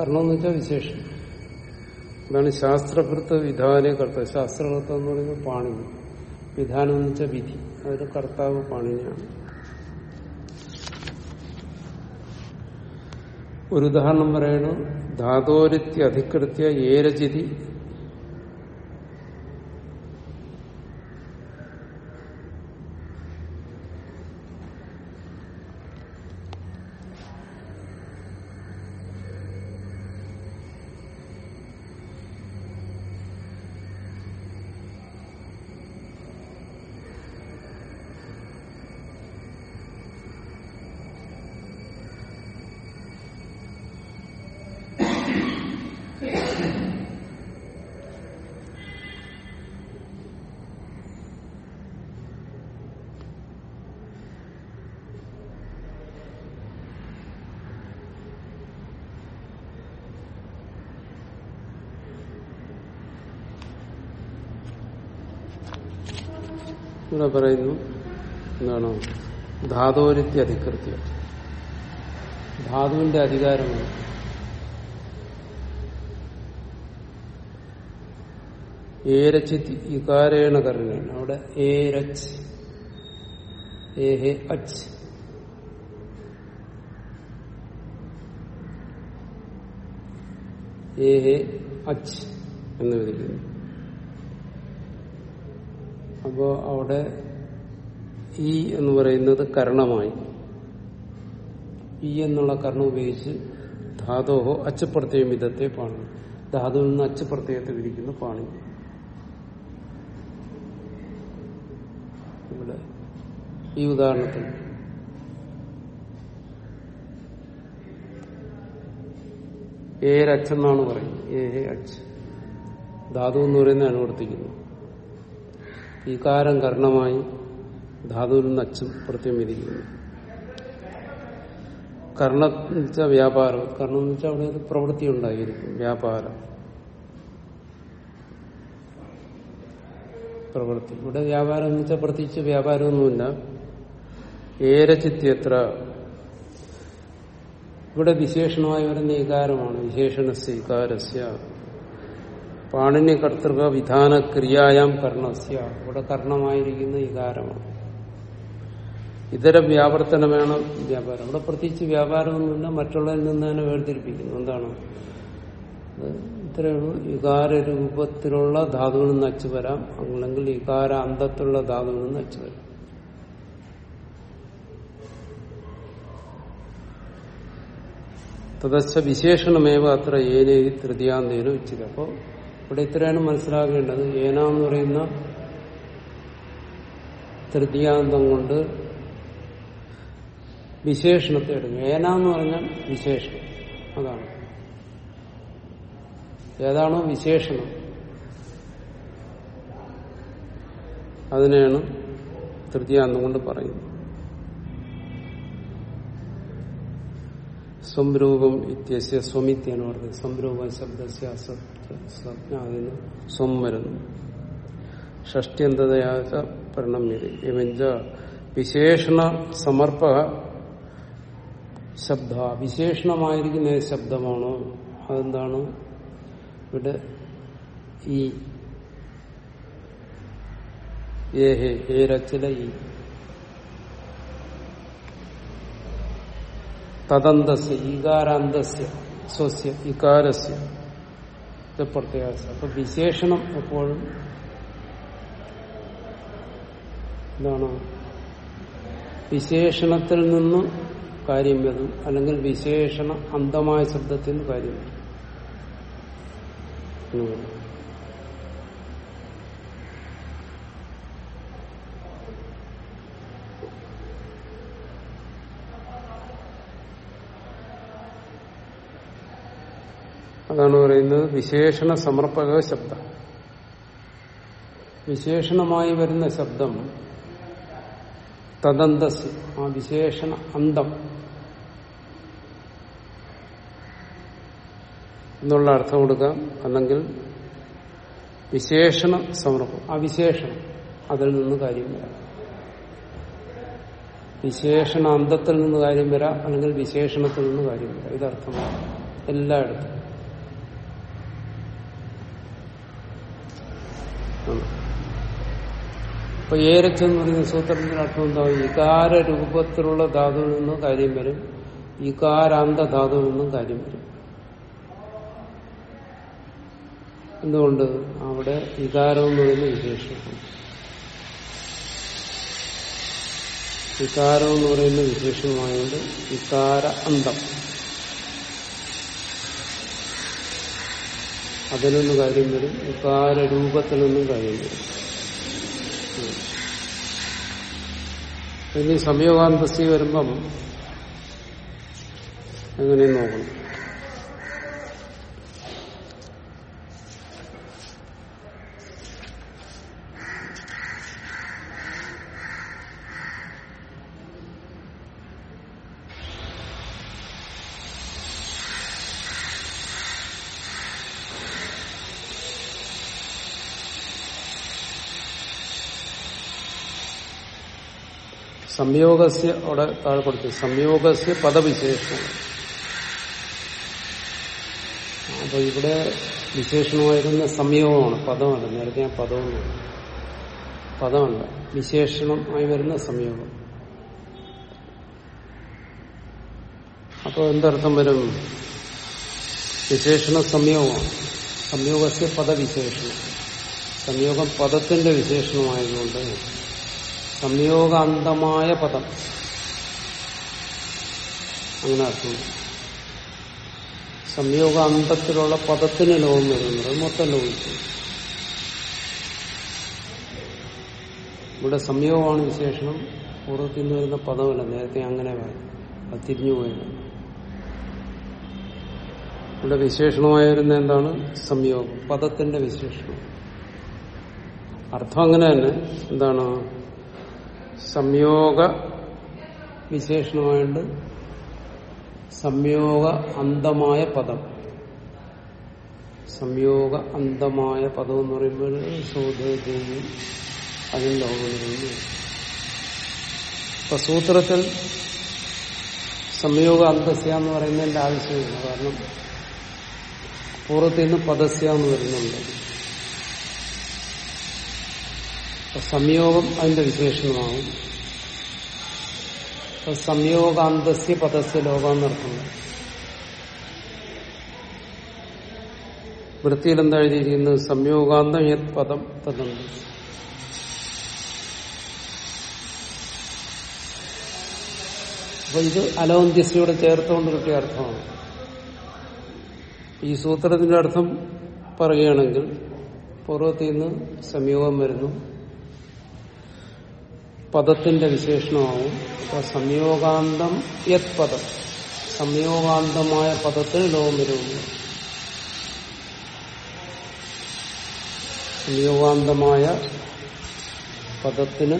കർണം എന്ന് വെച്ചാൽ വിശേഷം. അതാണ് ശാസ്ത്രകൃത്ത് വിധാന കർത്താവ്. ശാസ്ത്രകൃത്തം എന്ന് പറയുന്നത് പാണിനി. വിധാനം എന്ന് വെച്ചാൽ വിധി. അതൊരു കർത്താവ് പാണിനിയാണ്. ഒരു ഉദാഹരണം പറയണു. ധാതോരിത്യ ഏരചിതി ഇവിടെ പറയുന്നു. എന്താണ്? ധാതോരിത്യ അധികൃത്യം ധാതുവിന്റെ അധികാരമാണ്. ഏരച്ചിത് ഇകാരേണ അവിടെ ഏരച്ച്. എന്ന് വിധിക്കുന്നു അപ്പോ അവിടെ ഈ എന്ന് പറയുന്നത് കരണമായി. ഈ എന്നുള്ള കരണം ഉപയോഗിച്ച് ധാതോഹോ അച്ചപ്രത്യം വിധത്തെ പാണി. ധാതുവിൽ നിന്ന് അച്ചപ്രത്യത്തെ വിധിക്കുന്ന പാണി. ഇവിടെ ഈ ഉദാഹരണത്തിൽ. ഏരച്ചെന്നാണ് പറയുന്നത്. ഏ അച്ച്. ധാതു എന്ന് പറയുന്നത് അനുവർത്തിക്കുന്നു ഈകാരം കർണമായി ധാതുവിൽ നിന്ന് അച്ഛൻ പ്രത്യം വിധിക്കുന്നു. കർണ എന്ന് വെച്ചാൽ വ്യാപാരം. കർണം എന്ന് വെച്ചാൽ അവിടെ ഒരു പ്രവൃത്തി ഉണ്ടായിരിക്കും വ്യാപാരം. പ്രവൃത്തി. ഇവിടെ വ്യാപാരം എന്ന് വെച്ചാൽ പ്രത്യേകിച്ച് വ്യാപാരമൊന്നുമില്ല. ഏരചിത്യത്ര ഇവിടെ വിശേഷണമായി വരുന്ന ഇകാരമാണ് വിശേഷണ ഇകാരസ്യ പാണിനി കർത്തൃക വിധാന ക്രിയായാം കർണസ്യ. ഇവിടെ കർണമായിരിക്കുന്ന ഇകാരമാണ് ഇതര വ്യാവർത്തനമാണ് വ്യാപാരം. ഇവിടെ പ്രത്യേകിച്ച് വ്യാപാരമൊന്നുമില്ല മറ്റുള്ളതിൽ നിന്ന് തന്നെ വേർതിരിപ്പിക്കുന്നു. എന്താണ്? ഇത്രയേ ഇകാര രൂപത്തിലുള്ള ധാതുവിൽ നിന്ന് വരാം. അല്ലെങ്കിൽ ഇകാര അന്തത്തിലുള്ള ധാതുവിൽ നിന്ന് വരാം. തദശ വിശേഷണമേവ അത്ര ഏനേ തൃതീയാന്തേനോ ഉച്ചിത അപ്പോൾ ഇവിടെ ഇത്രയാണ് മനസ്സിലാക്കേണ്ടത് ഏന എന്ന് പറയുന്ന തൃതീയാന്തം കൊണ്ട് വിശേഷണത്തെ എടുക്കും. ഏന എന്ന് പറഞ്ഞാൽ വിശേഷണം. അതാണ്. ഏതാണോ വിശേഷണം. അതിനെയാണ് തൃതീയാന്തം കൊണ്ട് പറയുന്നത്. സംരൂപം ഇത്യസ്യ സ്വമിത്യാണ് പറഞ്ഞത് സംരൂപം ശബ്ദസ്യ അതിന് സ്വം വരുന്നു. ഷഷ്ട്യന്തതയാച്ച പരിണമ്യത എവഞ്ച വിശേഷണ സമർപ്പ ശബ്ദ. വിശേഷണമായിരിക്കുന്ന ശബ്ദമാണോ അതെന്താണ്? ഇവിടെ ഈ ഏഹേ ഏരച്ചില ഈ. തദന്തസ്യ ഈകാരാന്തസ്യ സ്വസ്യ ഇകാരസ്യ. പ്രത്യാസ അപ്പൊ വിശേഷണം എപ്പോഴും എന്താണ് വിശേഷണത്തിൽ നിന്ന് കാര്യം വരും. അല്ലെങ്കിൽ വിശേഷണ അന്തമായ ശബ്ദത്തിൽ നിന്ന് കാര്യം വരും. അതാണ് പറയുന്നത് വിശേഷണ സമർപ്പക ശബ്ദം. വിശേഷണമായി വരുന്ന ശബ്ദം തദന്തസ് ആ വിശേഷണ അന്തം എന്നുള്ള അർത്ഥം കൊടുക്കാം അല്ലെങ്കിൽ വിശേഷണ സമർപ്പം ആ വിശേഷണം അതിൽ നിന്ന് കാര്യം വരാം. വിശേഷണ അന്തത്തിൽ നിന്ന് കാര്യം വരാം അല്ലെങ്കിൽ വിശേഷണത്തിൽ നിന്ന് കാര്യം വരാം. ഇതർത്ഥമാണ് എല്ലായിടത്തും. അപ്പൊ ഏരച്ചെന്ന് പറയുന്ന സൂത്രത്തിന്റെ അർത്ഥം എന്താ? ഇകാര രൂപത്തിലുള്ള ധാതുവിൽ നിന്നും കാര്യം വരും. ഇകാരാന്ത ധാതുവിൽ നിന്നും കാര്യം വരും. എന്തുകൊണ്ട്? അവിടെ വികാരം എന്ന് പറയുന്ന വിശേഷണം വികാരം എന്ന് പറയുന്ന വിശേഷമായതുകൊണ്ട് വികാര അന്തം. അതിൽ നിന്ന് കാര്യം വരും വികാര രൂപത്തിൽ നിന്നും കാര്യം വരും ഇനി സംയോഗാന്തസ്തി വരുമ്പം എങ്ങനെയും നോക്കണം. സംയോഗസ്യ അവിടെ താഴെ കൊടുത്തു. സംയോഗസ്യ പദവിശേഷണം അപ്പൊ ഇവിടെ വിശേഷണമായിരുന്ന സംയോഗമാണ് പദമല്ല നേരത്തെ ഞാൻ പദമെന്ന്. പദമല്ല വിശേഷണമായി വരുന്ന സംയോഗം. അപ്പോൾ എന്തർത്ഥം വരും? വിശേഷണ സംയോഗമാണ്. സംയോഗസ്യ പദവിശേഷണം. സംയോഗം പദത്തിന്റെ വിശേഷണമായതുകൊണ്ട് സംയോഗാന്തമായ പദം. അങ്ങനെ അർത്ഥം. സംയോഗാന്തത്തിലുള്ള പദത്തിന് ലോകം വരുന്നത് മൊത്തം ലോകിച്ചു ഇവിടെ സംയോഗമാണ് വിശേഷണം. പൂർവത്തിൽ നിന്ന് വരുന്ന പദമല്ല. നേരത്തെ അങ്ങനെ അത് തിരിഞ്ഞുപോയത് ഇവിടെ വിശേഷണമായി വരുന്ന എന്താണ്? സംയോഗം. പദത്തിന്റെ വിശേഷണം. അർത്ഥം അങ്ങനെ തന്നെ. എന്താണ്? സംയോഗ വിശേഷണമായിട്ട് സംയോഗ അന്തമായ പദം. സംയോഗ അന്തമായ പദം എന്ന് പറയുമ്പോൾ സോദയും അതിൽ ലോകമിരുന്നു ഇപ്പൊ സൂത്രത്തിൽ സംയോഗ അന്തസ്യ എന്ന് പറയുന്നതിന്റെ ആവശ്യമില്ല. കാരണം പൂർവത്തിൽ നിന്ന് പദസ്യ എന്ന് വരുന്നുണ്ട് അപ്പൊ സംയോഗം അതിന്റെ വിശേഷണമാകും സംയോഗാന്തസ്യ പദസ്യ ലോകം എന്നർത്ഥമുണ്ട് വൃത്തിയിൽ എന്താ എഴുതിയിരിക്കുന്നത്? സംയോഗാന്തം യത് പദം തന്നുണ്ട് അപ്പൊ ഇത് അലവന്ത്യസ്യോട് ചേർത്തുകൊണ്ട് കിട്ടിയ അർത്ഥമാണ്. ഈ സൂത്രത്തിന്റെ അർത്ഥം പറയുകയാണെങ്കിൽ പൂർവത്തിൽ നിന്ന് സംയോഗം വരുന്നു. പദത്തിന്റെ വിശേഷണമാവും. അപ്പൊ സംയോഗാന്തം യത് പദം. സംയോഗാന്തമായ പദത്തിൽ ലോകം വരുന്നു. സംയോഗാന്തമായ പദത്തിന്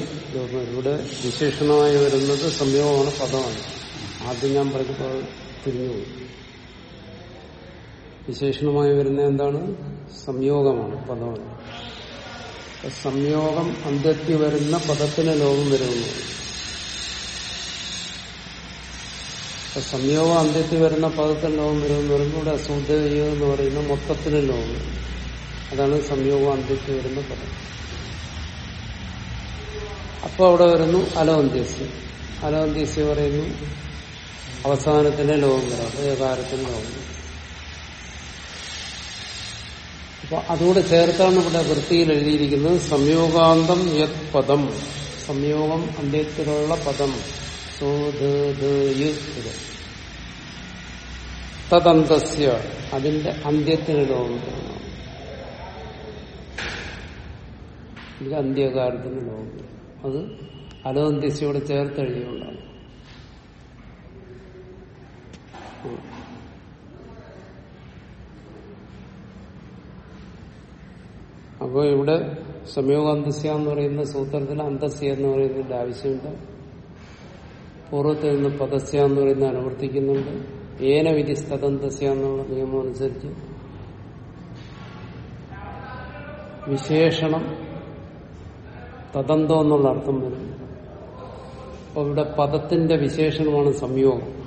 ഇവിടെ വിശേഷണമായി വരുന്നത് സംയോഗമാണ് പദമാണ്. ആദ്യം ഞാൻ പറഞ്ഞപ്പോൾ തിരിഞ്ഞു വിശേഷണമായി വരുന്ന എന്താണ്? സംയോഗമാണ് പദമാണ്. സംയോഗം അന്ത്യത്തിൽ വരുന്ന പദത്തിന് ലോകം വരുന്നു. സംയോഗം അന്ത്യത്തിൽ വരുന്ന പദത്തിന് ലോകം വരുമെന്ന് പറയുമ്പോൾ ഇവിടെ അസൂദ്യം എന്ന് പറയുന്ന മൊത്തത്തിന് ലോകം. അതാണ് സംയോഗം അന്ത്യത്തിൽ വരുന്ന പദം. അപ്പൊ അവിടെ വരുന്നു അലോന്ത്യസ്യം. അലോന്ത്യസ്യം പറയുന്നു അവസാനത്തിന്റെ ലോകം വരാം ഏകാരത്തിന്റെ ഏകാരത്തിന് ലോകം വരും അപ്പൊ അതുകൂടെ ചേർത്താണ് ഇവിടെ വൃത്തിയിൽ എഴുതിയിരിക്കുന്നത് സംയോഗാന്തം യത് പദം. സംയോഗം അന്ത്യത്തിലുള്ള പദം. തദന്തസ്യ. അതിന്റെ അന്ത്യത്തിനുള്ള ഇത് അന്ത്യകാലത്തിന് ലോകം അത് അലോന്ത്യസ്യോട് ചേർത്ത് എഴുതിയുകൊണ്ടാണ് അപ്പോൾ ഇവിടെ സംയോഗാന്തസ്യ എന്ന് പറയുന്ന സൂത്രത്തിൽ അന്തസ്യ എന്ന് പറയുന്നതിന്റെ ആവശ്യമുണ്ട്. പൂർവത്തിൽ നിന്ന് പദസ്യ എന്ന് പറയുന്ന അനുവർത്തിക്കുന്നുണ്ട്. ഏന വിധി സ്ഥതന്തസ്യ എന്നുള്ള നിയമം അനുസരിച്ച്. വിശേഷണം തദന്തോ എന്നുള്ള അർത്ഥം വരും അപ്പൊ ഇവിടെ പദത്തിന്റെ വിശേഷണമാണ് സംയോഗം.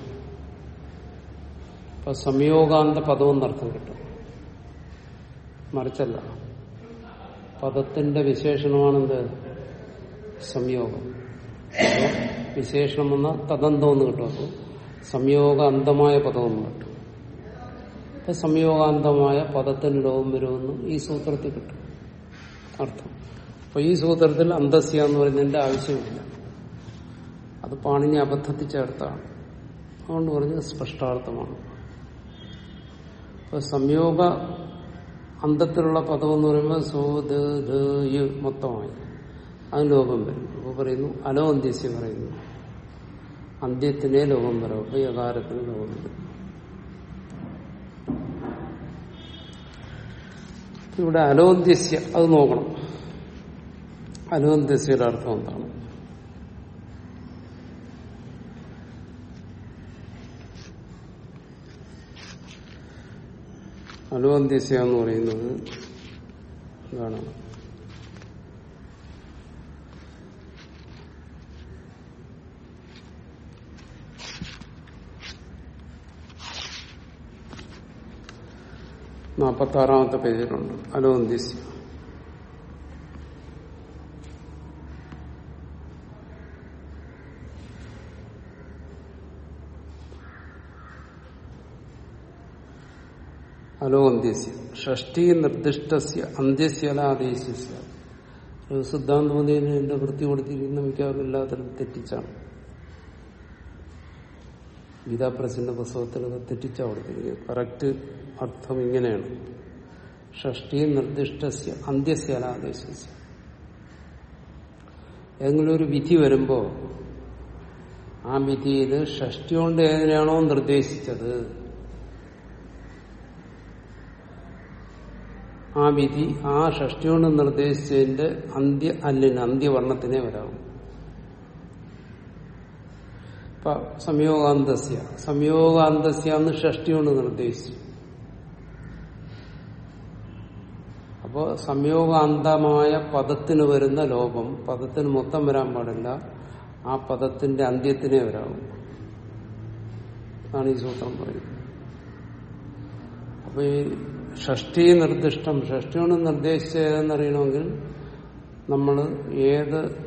അപ്പൊ സംയോഗാന്ത പദം എന്നർത്ഥം കിട്ടും. മറിച്ചല്ല. പദത്തിന്റെ വിശേഷണമാണെന്ത്? സംയോഗം. വിശേഷണം എന്ന തദന്തം എന്ന് കിട്ടും. അപ്പോൾ സംയോഗ അന്തമായ പദമെന്ന് കിട്ടും. അപ്പൊ സംയോഗാന്തമായ പദത്തിന് ലോകം വരുമെന്ന് ഈ സൂത്രത്തിൽ കിട്ടും. അർത്ഥം. അപ്പൊ ഈ സൂത്രത്തിൽ അന്തസ്യ എന്ന് പറയുന്നതിന്റെ ആവശ്യമില്ല. അത് പാണിനി അബദ്ധത്തിൽ ചേർത്താണ്. അതുകൊണ്ട് പറഞ്ഞത് സ്പഷ്ടാർത്ഥമാണ്. അപ്പൊ സംയോഗ അന്തത്തിലുള്ള പദം എന്ന് പറയുമ്പോൾ സോ മൊത്തമായി. അത് ലോകം വരും അപ്പോൾ പറയുന്നു അലോ പറയുന്നു. അന്ത്യത്തിനെ ലോകം വരും. അപ്പൊ യകാരത്തിന് ലോകം വരും. ഇവിടെ അലോന്ത്യസ്യ അത് നോക്കണം. അലോന്ത്യസ്യയുടെ അർത്ഥം എന്താണ്? അലുവന്തിസ്യ എന്ന് പറയുന്നത് ഇതാണ്. നാൽപ്പത്തി ആറാമത്തെ പേജിലുണ്ട്. അലുവന്തിസ്യ അലോ അന്ത്യസ്യ. ഷഷ്ടി നിർദ്ദിഷ്ടസ്യ അന്ത്യസ്യലാദേശസ്യ ഒരു സിദ്ധാന്തമതിന് എന്റെ വൃത്തി കൊടുത്തിരിക്കുന്ന മിക്കവാറും എല്ലാത്തിനും തെറ്റിച്ചാണ്. ഗീതാപ്രസിന്റെ പുസ്തകത്തിലൊക്കെ തെറ്റിച്ചാ കൊടുത്തിരിക്കുന്നത്. കറക്റ്റ് അർത്ഥം ഇങ്ങനെയാണ്. ഷഷ്ടി നിർദ്ദിഷ്ടസ്യ അന്ത്യസ്യലാദേശസ്യ ഏതെങ്കിലും ഒരു വിധി വരുമ്പോ ആ വിധിയിൽ ഷഷ്ടി കൊണ്ട് ഏതിനാണോ നിർദ്ദേശിച്ചത്? ആ വിധി ആ ഷഷ്ടി കൊണ്ട് നിർദ്ദേശിച്ചതിന്റെ അന്ത്യ അല്ലിന് അന്ത്യവർണത്തിനെ വരാവും. സംയോഗാന്തസ്യ. സംയോഗാന്തസ്യ എന്ന് നിർദ്ദേശിച്ചു. അപ്പോ സംയോഗാന്തമായ പദത്തിന് വരുന്ന ലോപം പദത്തിന് മൊത്തം വരാൻ പാടില്ല ആ പദത്തിന്റെ അന്ത്യത്തിനെ വരാവും. അതാണ് ഈ സൂത്രം പറയുന്നത്. അപ്പൊ ഈ ഷഷ്ടി നിർദ്ദിഷ്ടം. ഷഷ്ടിയോട് നിർദ്ദേശിച്ചതെന്നറിയണമെങ്കിൽ നമ്മൾ ഏത്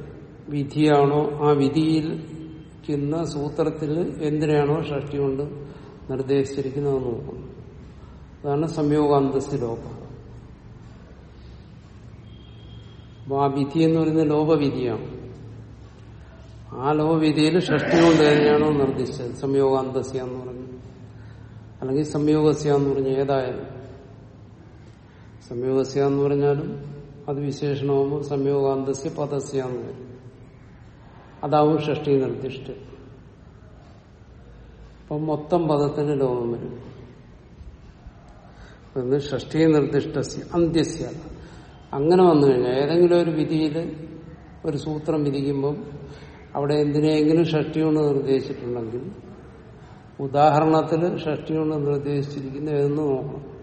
വിധിയാണോ ആ വിധിയിരിക്കുന്ന സൂത്രത്തിൽ എന്തിനാണോ ഷഷ്ടി കൊണ്ട് നിർദ്ദേശിച്ചിരിക്കുന്നത് നോക്കണം. അതാണ് സംയോഗാന്തസ്യ ലോപം. അപ്പൊ ആ വിധി എന്ന് പറയുന്നത് ലോപവിധിയാണ്. ആ ലോപവിധിയിൽ ഷഷ്ടി കൊണ്ട് തന്നെയാണോ നിർദ്ദേശിച്ചത്. സംയോഗാന്തസ്യ എന്ന് പറഞ്ഞു. അല്ലെങ്കിൽ സംയോഗസ്യ എന്ന് പറഞ്ഞ ഏതായാലും. സംയോഗസ്യ എന്ന് പറഞ്ഞാലും അത് വിശേഷണമാകുമ്പോൾ സംയോഗാന്തസ്യ പദസ്യ എന്ന് വരും. അതാവും ഷഷ്ടി നിർദ്ദിഷ്ട അപ്പം മൊത്തം പദത്തിന് ലോകം വരും. അതൊന്ന് ഷഷ്ടി നിർദ്ദിഷ്ട അന്ത്യസ്യ. അങ്ങനെ വന്നു കഴിഞ്ഞാൽ ഏതെങ്കിലും ഒരു വിധിയിൽ ഒരു സൂത്രം വിധിക്കുമ്പം അവിടെ എന്തിനെങ്കിലും ഷഷ്ടി നിർദ്ദേശിച്ചിട്ടുണ്ടെങ്കിൽ ഉദാഹരണത്തിൽ ഷഷ്ടി നിർദ്ദേശിച്ചിരിക്കുന്ന ഏതെന്ന് നോക്കണം.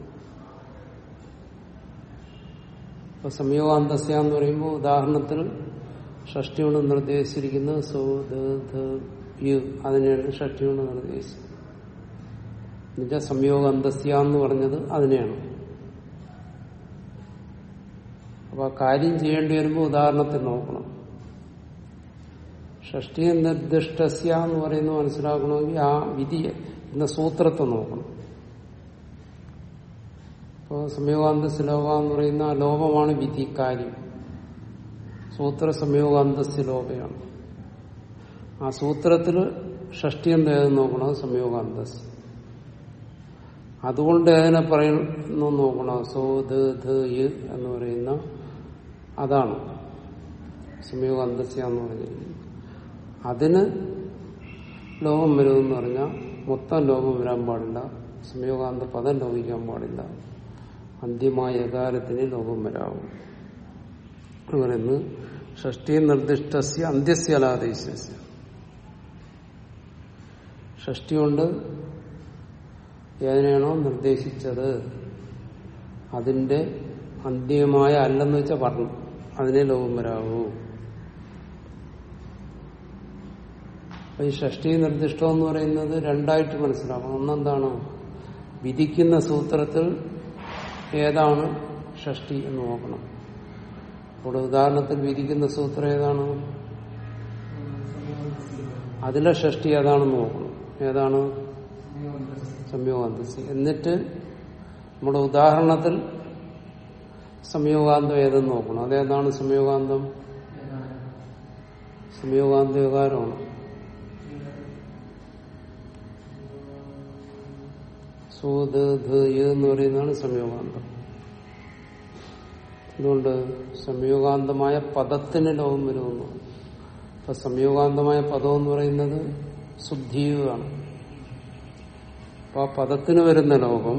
ഇപ്പൊ സംയോഗാന്തസ്യ എന്ന് പറയുമ്പോൾ ഉദാഹരണത്തിൽ ഷഷ്ടി കൊണ്ട് നിർദ്ദേശിച്ചിരിക്കുന്നത് സോ യു അതിനെയാണ് ഷഷ്ടി കൊണ്ട് നിർദ്ദേശിച്ചത്. എന്നുവെച്ചാൽ സംയോഗാന്തസ്യ എന്ന് പറഞ്ഞത് അതിനെയാണ്. അപ്പൊ കാര്യം ചെയ്യേണ്ടി വരുമ്പോൾ ഉദാഹരണത്തിൽ നോക്കണം. ഷഷ്ടി നിർദ്ദിഷ്ടസ്യ എന്ന് പറയുന്നത് മനസ്സിലാക്കണമെങ്കിൽ ആ വിധി എന്ന സൂത്രത്തെ നോക്കണം. ഇപ്പോൾ സംയോഗാന്തസ്ലോക എന്ന് പറയുന്ന ലോകമാണ് വിധി കാര്യം സൂത്ര സംയോഗാന്തസ്ലോകയാണ് ആ സൂത്രത്തിൽ ഷഷ്ടി എന്തായെന്ന് നോക്കണം? സംയോഗാന്തസ് അതുകൊണ്ട് ഏതിനെ പറയുന്നു നോക്കണം? സോ ദ എന്ന് പറയുന്ന അതാണ് സംയോഗാന്തസ്യ എന്ന് പറഞ്ഞിരിക്കുന്നത്. അതിന് ലോകം വരുമെന്ന് പറഞ്ഞാൽ മൊത്തം ലോകം വരാൻ പാടില്ല. സംയോഗാന്ത പദം ലോപിക്കാൻ പാടില്ല. അന്ത്യമായ ഏകാലത്തിന് ലോകം വരാവും. പറയുന്നത് ഷഷ്ടി നിർദ്ദിഷ്ടസ്യ അന്ത്യസ്യ ഷഷ്ടി കൊണ്ട് ഏതിനാണോ നിർദ്ദേശിച്ചത്? അതിന്റെ അന്ത്യമായ അല്ലെന്ന് വെച്ചാൽ പറഞ്ഞു. അതിനെ ലോകം വരാവൂ. ഈ ഷഷ്ടി നിർദ്ദിഷ്ടം എന്ന് പറയുന്നത് രണ്ടായിട്ട് മനസ്സിലാക്കണം. ഒന്നെന്താണ്? വിധിക്കുന്ന സൂത്രത്തിൽ ഏതാണ് ഷഷ്ടി എന്ന് നോക്കണം. ഇവിടെ ഉദാഹരണത്തിൽ വിധിക്കുന്ന സൂത്രം ഏതാണ്? അതിലെ ഷഷ്ടി ഏതാണെന്ന് നോക്കണം. ഏതാണ്? സംയോഗാന്തസി. എന്നിട്ട് നമ്മുടെ ഉദാഹരണത്തിൽ സംയോഗാന്തം ഏതെന്ന് നോക്കണം. അതേതാണ് സംയോഗാന്തം? സംയോഗാന്ത വികാരമാണ് സൂത് എന്ന് പറയുന്നതാണ് സംയോഗാന്തം. അതുകൊണ്ട് സംയോഗാന്തമായ പദത്തിന് ലോകം വരുമെന്ന്. അപ്പൊ സംയോഗാന്തമായ പദം എന്ന് പറയുന്നത് ശുദ്ധീയമാണ് അപ്പൊ ആ പദത്തിന് വരുന്ന ലോകം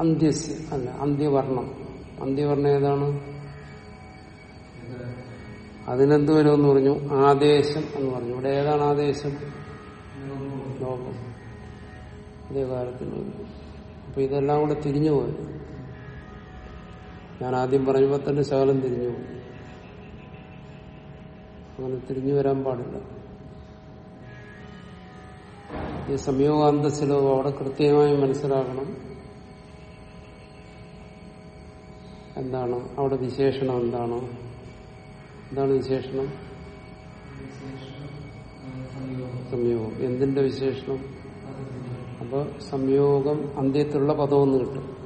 അന്ത്യസ് അല്ല അന്ത്യവർണം അന്ത്യവർണം ഏതാണ്? അതിനെന്ത് വരുമെന്ന് പറഞ്ഞു? ആദേശം എന്ന് പറഞ്ഞു. ഇവിടെ ഏതാണ് ആദേശം? അതേ വരും അപ്പൊ ഇതെല്ലാം കൂടെ തിരിഞ്ഞു പോയി. ഞാൻ ആദ്യം പറഞ്ഞപ്പോൾ തന്നെ ശകലം തിരിഞ്ഞു പോയി. അങ്ങനെ തിരിഞ്ഞു വരാൻ പാടില്ല. ഈ സംയോഗാന്തസിലോകം അവിടെ കൃത്യമായി മനസ്സിലാക്കണം എന്താണ്? അവിടെ വിശേഷണം എന്താണ്? എന്താണ് വിശേഷണം? സംയോഗം എന്തിന്റെ വിശേഷണം? അപ്പൊ സംയോഗം അന്ത്യത്തിലുള്ള പദമൊന്ന് കിട്ടും.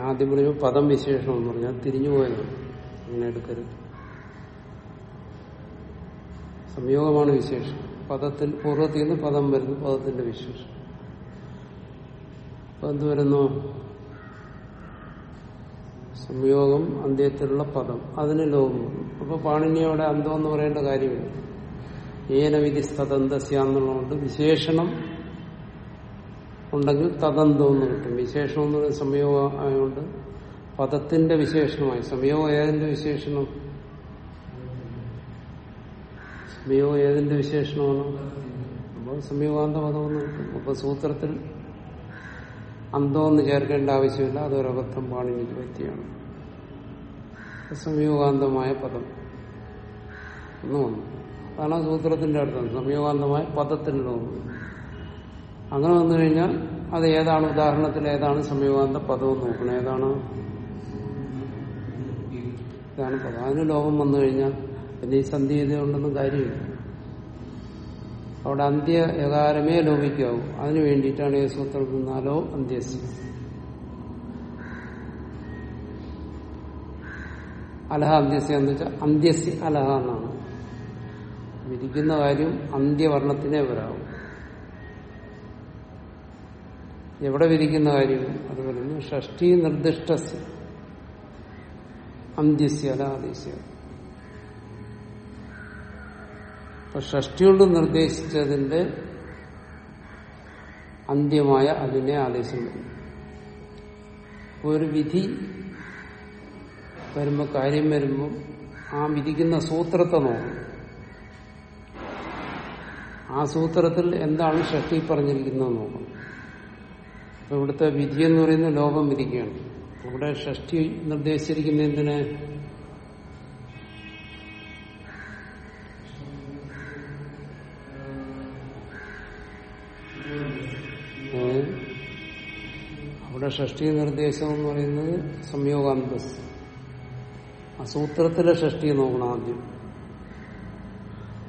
ആദ്യം പറഞ്ഞു പദം വിശേഷം എന്ന് പറഞ്ഞാൽ തിരിഞ്ഞു പോയതാണ്. അങ്ങനെ എടുക്കരുത്. സംയോഗമാണ് വിശേഷം. പദത്തിൽ പൂർവത്തിൽ നിന്ന് പദം വരുന്നു പദത്തിന്റെ വിശേഷം. അപ്പൊ എന്ത് വരുന്നു? സംയോഗം അന്ത്യത്തിലുള്ള പദം. അതിന് ലോകം. അപ്പൊ പാണിനിയോടെ അന്തം എന്ന് പറയേണ്ട കാര്യമില്ല. ഏന വിധി തദന്തസ്യ എന്നുള്ളതുകൊണ്ട് വിശേഷണം ഉണ്ടെങ്കിൽ തദന്തം എന്ന് കിട്ടും. വിശേഷം എന്ന് പറയുന്നത് സംയോഗം ആയതുകൊണ്ട് പദത്തിന്റെ വിശേഷണമായി. സംയോഗം ഏതിന്റെ വിശേഷണം? സംയോഗം ഏതിന്റെ വിശേഷണമാണ്? അപ്പോൾ സംയോഗാന്ത പദമെന്ന് കിട്ടും. അപ്പൊ സൂത്രത്തിൽ അന്തമെന്ന് ചേർക്കേണ്ട ആവശ്യമില്ല. അതൊരബദ്ധം പാണിനിക്ക് പറ്റിയാണ്. സംയോഗാന്തമായ പദം. ഒന്ന് വന്നു. അതാണ് സൂത്രത്തിന്റെ അർത്ഥം. സംയോഗാന്തമായ പദത്തിന് തോന്നുന്നു അങ്ങനെ വന്നു കഴിഞ്ഞാൽ അത് ഏതാണ്? ഉദാഹരണത്തിൽ ഏതാണ് സംയോഗാന്ത പദവും നോക്കണം. ഏതാണ്? ഇതാണ് പദം. അതിന് ലോകം വന്നു കഴിഞ്ഞാൽ പിന്നെ ഈ സന്ധി ചെയ്തുകൊണ്ടൊന്നും കാര്യമില്ല. അവിടെ അന്ത്യ യകാരമേ ലോപിക്കാവൂ. അതിനു വേണ്ടിയിട്ടാണ് ഈ സൂത്രം നിന്നാലോ അന്ത്യസ് അലഹ അന്ത്യസ്യ എന്ന് വെച്ചാൽ അന്ത്യസ്യ അലഹ എന്നാണ്. വിധിക്കുന്ന കാര്യം അന്ത്യവർണത്തിനെ വരാവും. എവിടെ വിധിക്കുന്ന കാര്യം? അത് പറയുന്നു ഷഷ്ടി നിർദ്ദിഷ്ട അന്ത്യസ്യ അല ആദേശ്യ അപ്പൊ നിർദ്ദേശിച്ചതിന്റെ അന്ത്യമായ അതിനെ ആദേശം വരും. ഒരു വിധി വരുമ്പോ കാര്യം വരുമ്പോൾ ആ വിധിക്കുന്ന സൂത്രത്തെ നോക്കും ആ സൂത്രത്തിൽ എന്താണ് ഷഷ്ടി പറഞ്ഞിരിക്കുന്നത് നോക്കണം അപ്പൊ ഇവിടുത്തെ വിധി എന്ന് പറയുന്നത് ലോകം വിധിക്കുകയാണ്. ഇവിടെ ഷഷ്ടി നിർദ്ദേശിച്ചിരിക്കുന്ന എന്തിനെ? അവിടെ ഷഷ്ടി നിർദ്ദേശം എന്ന് പറയുന്നത് സംയോഗാന്തസ്. ആ സൂത്രത്തിലെ ഷഷ്ടി നോക്കണം ആദ്യം.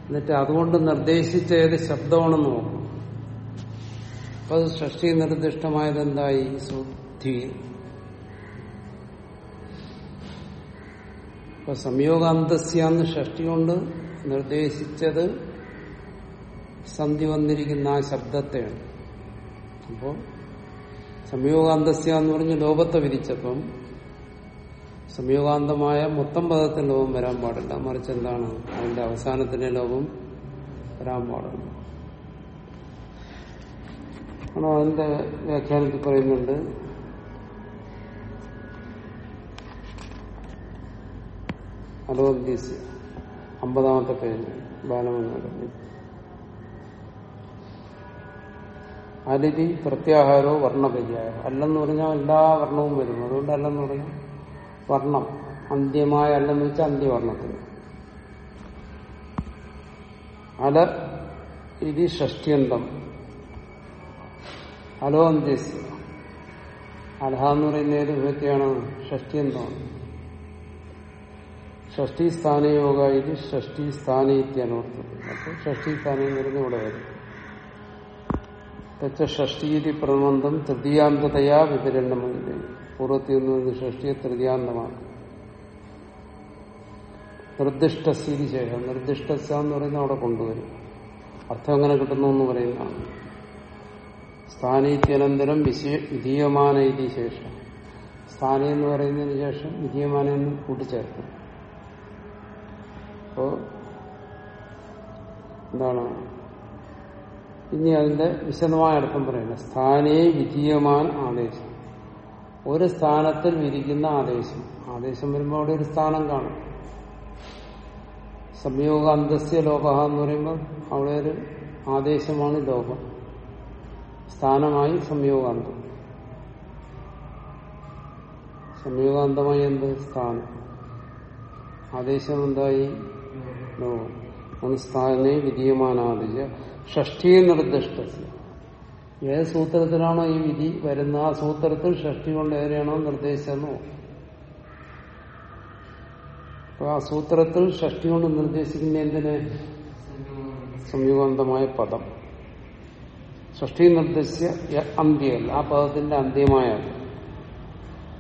എന്നിട്ട് അതുകൊണ്ട് നിർദ്ദേശിച്ച ഏത് ശബ്ദമാണെന്ന് നോക്കണം അപ്പൊ അത് സൃഷ്ടി നിർദ്ദിഷ്ടമായത് എന്തായി ശുദ്ധി. അപ്പൊ സംയോഗാന്തസ്യാന്ന് ഷഷ്ടി കൊണ്ട് നിർദ്ദേശിച്ചത് സന്ധി വന്നിരിക്കുന്ന ആ ശബ്ദത്തെയാണ്. അപ്പോ സംയോഗാന്തസ്യ എന്ന് പറഞ്ഞ് ലോപത്തെ വിധിച്ചപ്പം സംയോഗാന്തമായ മൊത്തം പദത്തിൽ ലോപം വരാൻ പാടില്ല. മറിച്ച് എന്താണ്? അതിന്റെ അവസാനത്തിന്റെ ലോപം വരാൻ പാടില്ല ആണോ അതിന്റെ വ്യാഖ്യാനത്തിൽ പറയുന്നുണ്ട് അലോദ്യസ് അമ്പതാമത്തെ പേജ് ബാലമംഗലം അലിതി പ്രത്യാഹാരോ വർണപര്യായ? അല്ലെന്ന് പറഞ്ഞാൽ എല്ലാ വർണവും വരും. അതുകൊണ്ട് അല്ലെന്ന് പറയും. വർണം. അന്ത്യമായ അല്ലെന്ന് വെച്ചാൽ അന്ത്യവർണത്തിന്. അല ഇത് ഷഷ്ട്യന്തം. അലോ അന്ത്യസ്. അലഹ എന്ന് പറയുന്ന ഏത് വിഭക്തിയാണ് ഷഷ്ടിയന്തമാണ് ഷഷ്ടി സ്ഥാനയോഗ ഇത് ഷഷ്ടി സ്ഥാനീത്യനോർത്ത് അപ്പൊ ഷഷ്ടി സ്ഥാനം എന്ന് ഇവിടെ വരും. തെച്ച ഷഷ്ടീതി പ്രബന്ധം തൃതീയാന്തതയാ വിതരണമില്ല പൂർവത്തിൽ നിന്ന് ഷഷ്ടിയെ തൃതീയാന്തമാണ്. നിർദ്ദിഷ്ട സ്ഥിതി ശേഷം നിർദ്ദിഷ്ട എന്ന് പറയുന്നത് അവിടെ കൊണ്ടുവരും. അർത്ഥം എങ്ങനെ കിട്ടുന്നു എന്ന് പറയുന്നതാണ്. സ്ഥാനീത്യനന്തരം വിധീയമാന ഇതി ശേഷം. സ്ഥാനി എന്ന് പറയുന്നതിന് ശേഷം വിധീയമാന കൂട്ടിച്ചേർക്കും. അപ്പോ എന്താണ്? ഇനി അതിന്റെ വിശദമായ അർത്ഥം പറയുന്നത്. സ്ഥാനേ വിധീയമാൻ ആദേശം. ഒരു സ്ഥാനത്തിൽ വിരിക്കുന്ന ആദേശം. ആദേശം വരുമ്പോൾ അവിടെ ഒരു സ്ഥാനം കാണും. സംയോഗ അന്തസ്യ ലോക എന്ന് പറയുമ്പോൾ അവിടെ ഒരു ആദേശമാണ് ലോകം. സ്ഥാനമായി സംയോഗാന്തം. സംയോഗാന്തമായി എന്ത്? സ്ഥാനം. ആദേശം എന്തായി ലോകം സ്ഥാനെ വിധീയമാനാദിച്ച ഷഷ്ടിയെ നിർദ്ദിഷ്ട ഏത് സൂത്രത്തിലാണോ ഈ വിധി വരുന്ന? ആ സൂത്രത്തിൽ ഷഷ്ടി കൊണ്ട് ഏതിനാണോ നിർദ്ദേശിച്ചെന്നോ അപ്പൊ ആ സൂത്രത്തിൽ ഷഷ്ടി കൊണ്ട് നിർദ്ദേശിക്കുന്ന എന്തിന്? സംയുഗാന്തമായ പദം. ഷഷ്ടി നിർദ്ദേശിച്ച അന്ത്യമല്ല. ആ പദത്തിന്റെ അന്ത്യമായ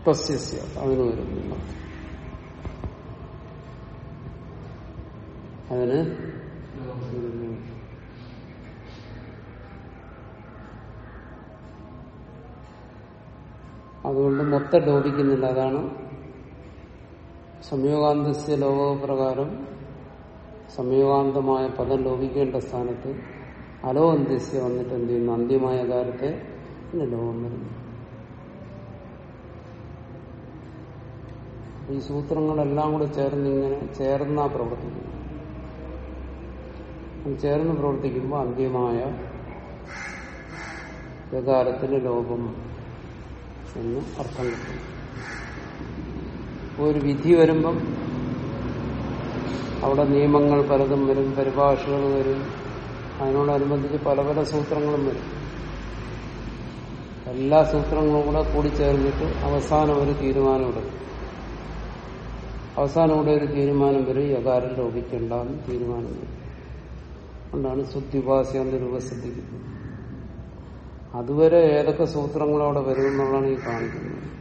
തസ്യസ്യ. അതിന് വരുന്നില്ല അതിന് അതുകൊണ്ട് മൊത്തം ലോപിക്കുന്നില്ല അതാണ് സംയോഗാന്തസ്യ ലോകപ്രകാരം സംയോഗാന്തമായ പദം ലോപിക്കേണ്ട സ്ഥാനത്ത് അലോ അന്ത്യസ്യ വന്നിട്ട് എന്ത് ചെയ്യുന്നു? അന്ത്യമായ കാലത്തെ ലോകം വരുന്നു. ഈ സൂത്രങ്ങളെല്ലാം കൂടെ ചേർന്ന് ഇങ്ങനെ ചേർന്നാ പ്രവർത്തിക്കുന്നു. ചേർന്ന് പ്രവർത്തിക്കുമ്പോൾ അന്ത്യമായ ലോകം എന്ന് അർത്ഥം കിട്ടും. ഒരു വിധി വരുമ്പം അവിടെ നിയമങ്ങൾ പലതും വരും പരിഭാഷകൾ വരും. അതിനോടനുബന്ധിച്ച് പല പല സൂത്രങ്ങളും വരും. എല്ലാ സൂത്രങ്ങളും കൂടെ കൂടിച്ചേർന്നിട്ട് അവസാനം ഒരു തീരുമാനമെടുക്കും അവസാനം കൂടെ ഒരു തീരുമാനം വരും. യകാരം ലോപിക്കേണ്ടെന്ന് തീരുമാനം വരും. അതുകൊണ്ടാണ് ശുദ്ധിഭാസ്യ എന്ന രൂപസിദ്ധിക്കുന്നത് അതുവരെ ഏതൊക്കെ സൂത്രങ്ങളവിടെ വരുമെന്നുള്ളതാണ് ഈ കാണിക്കുന്നത്.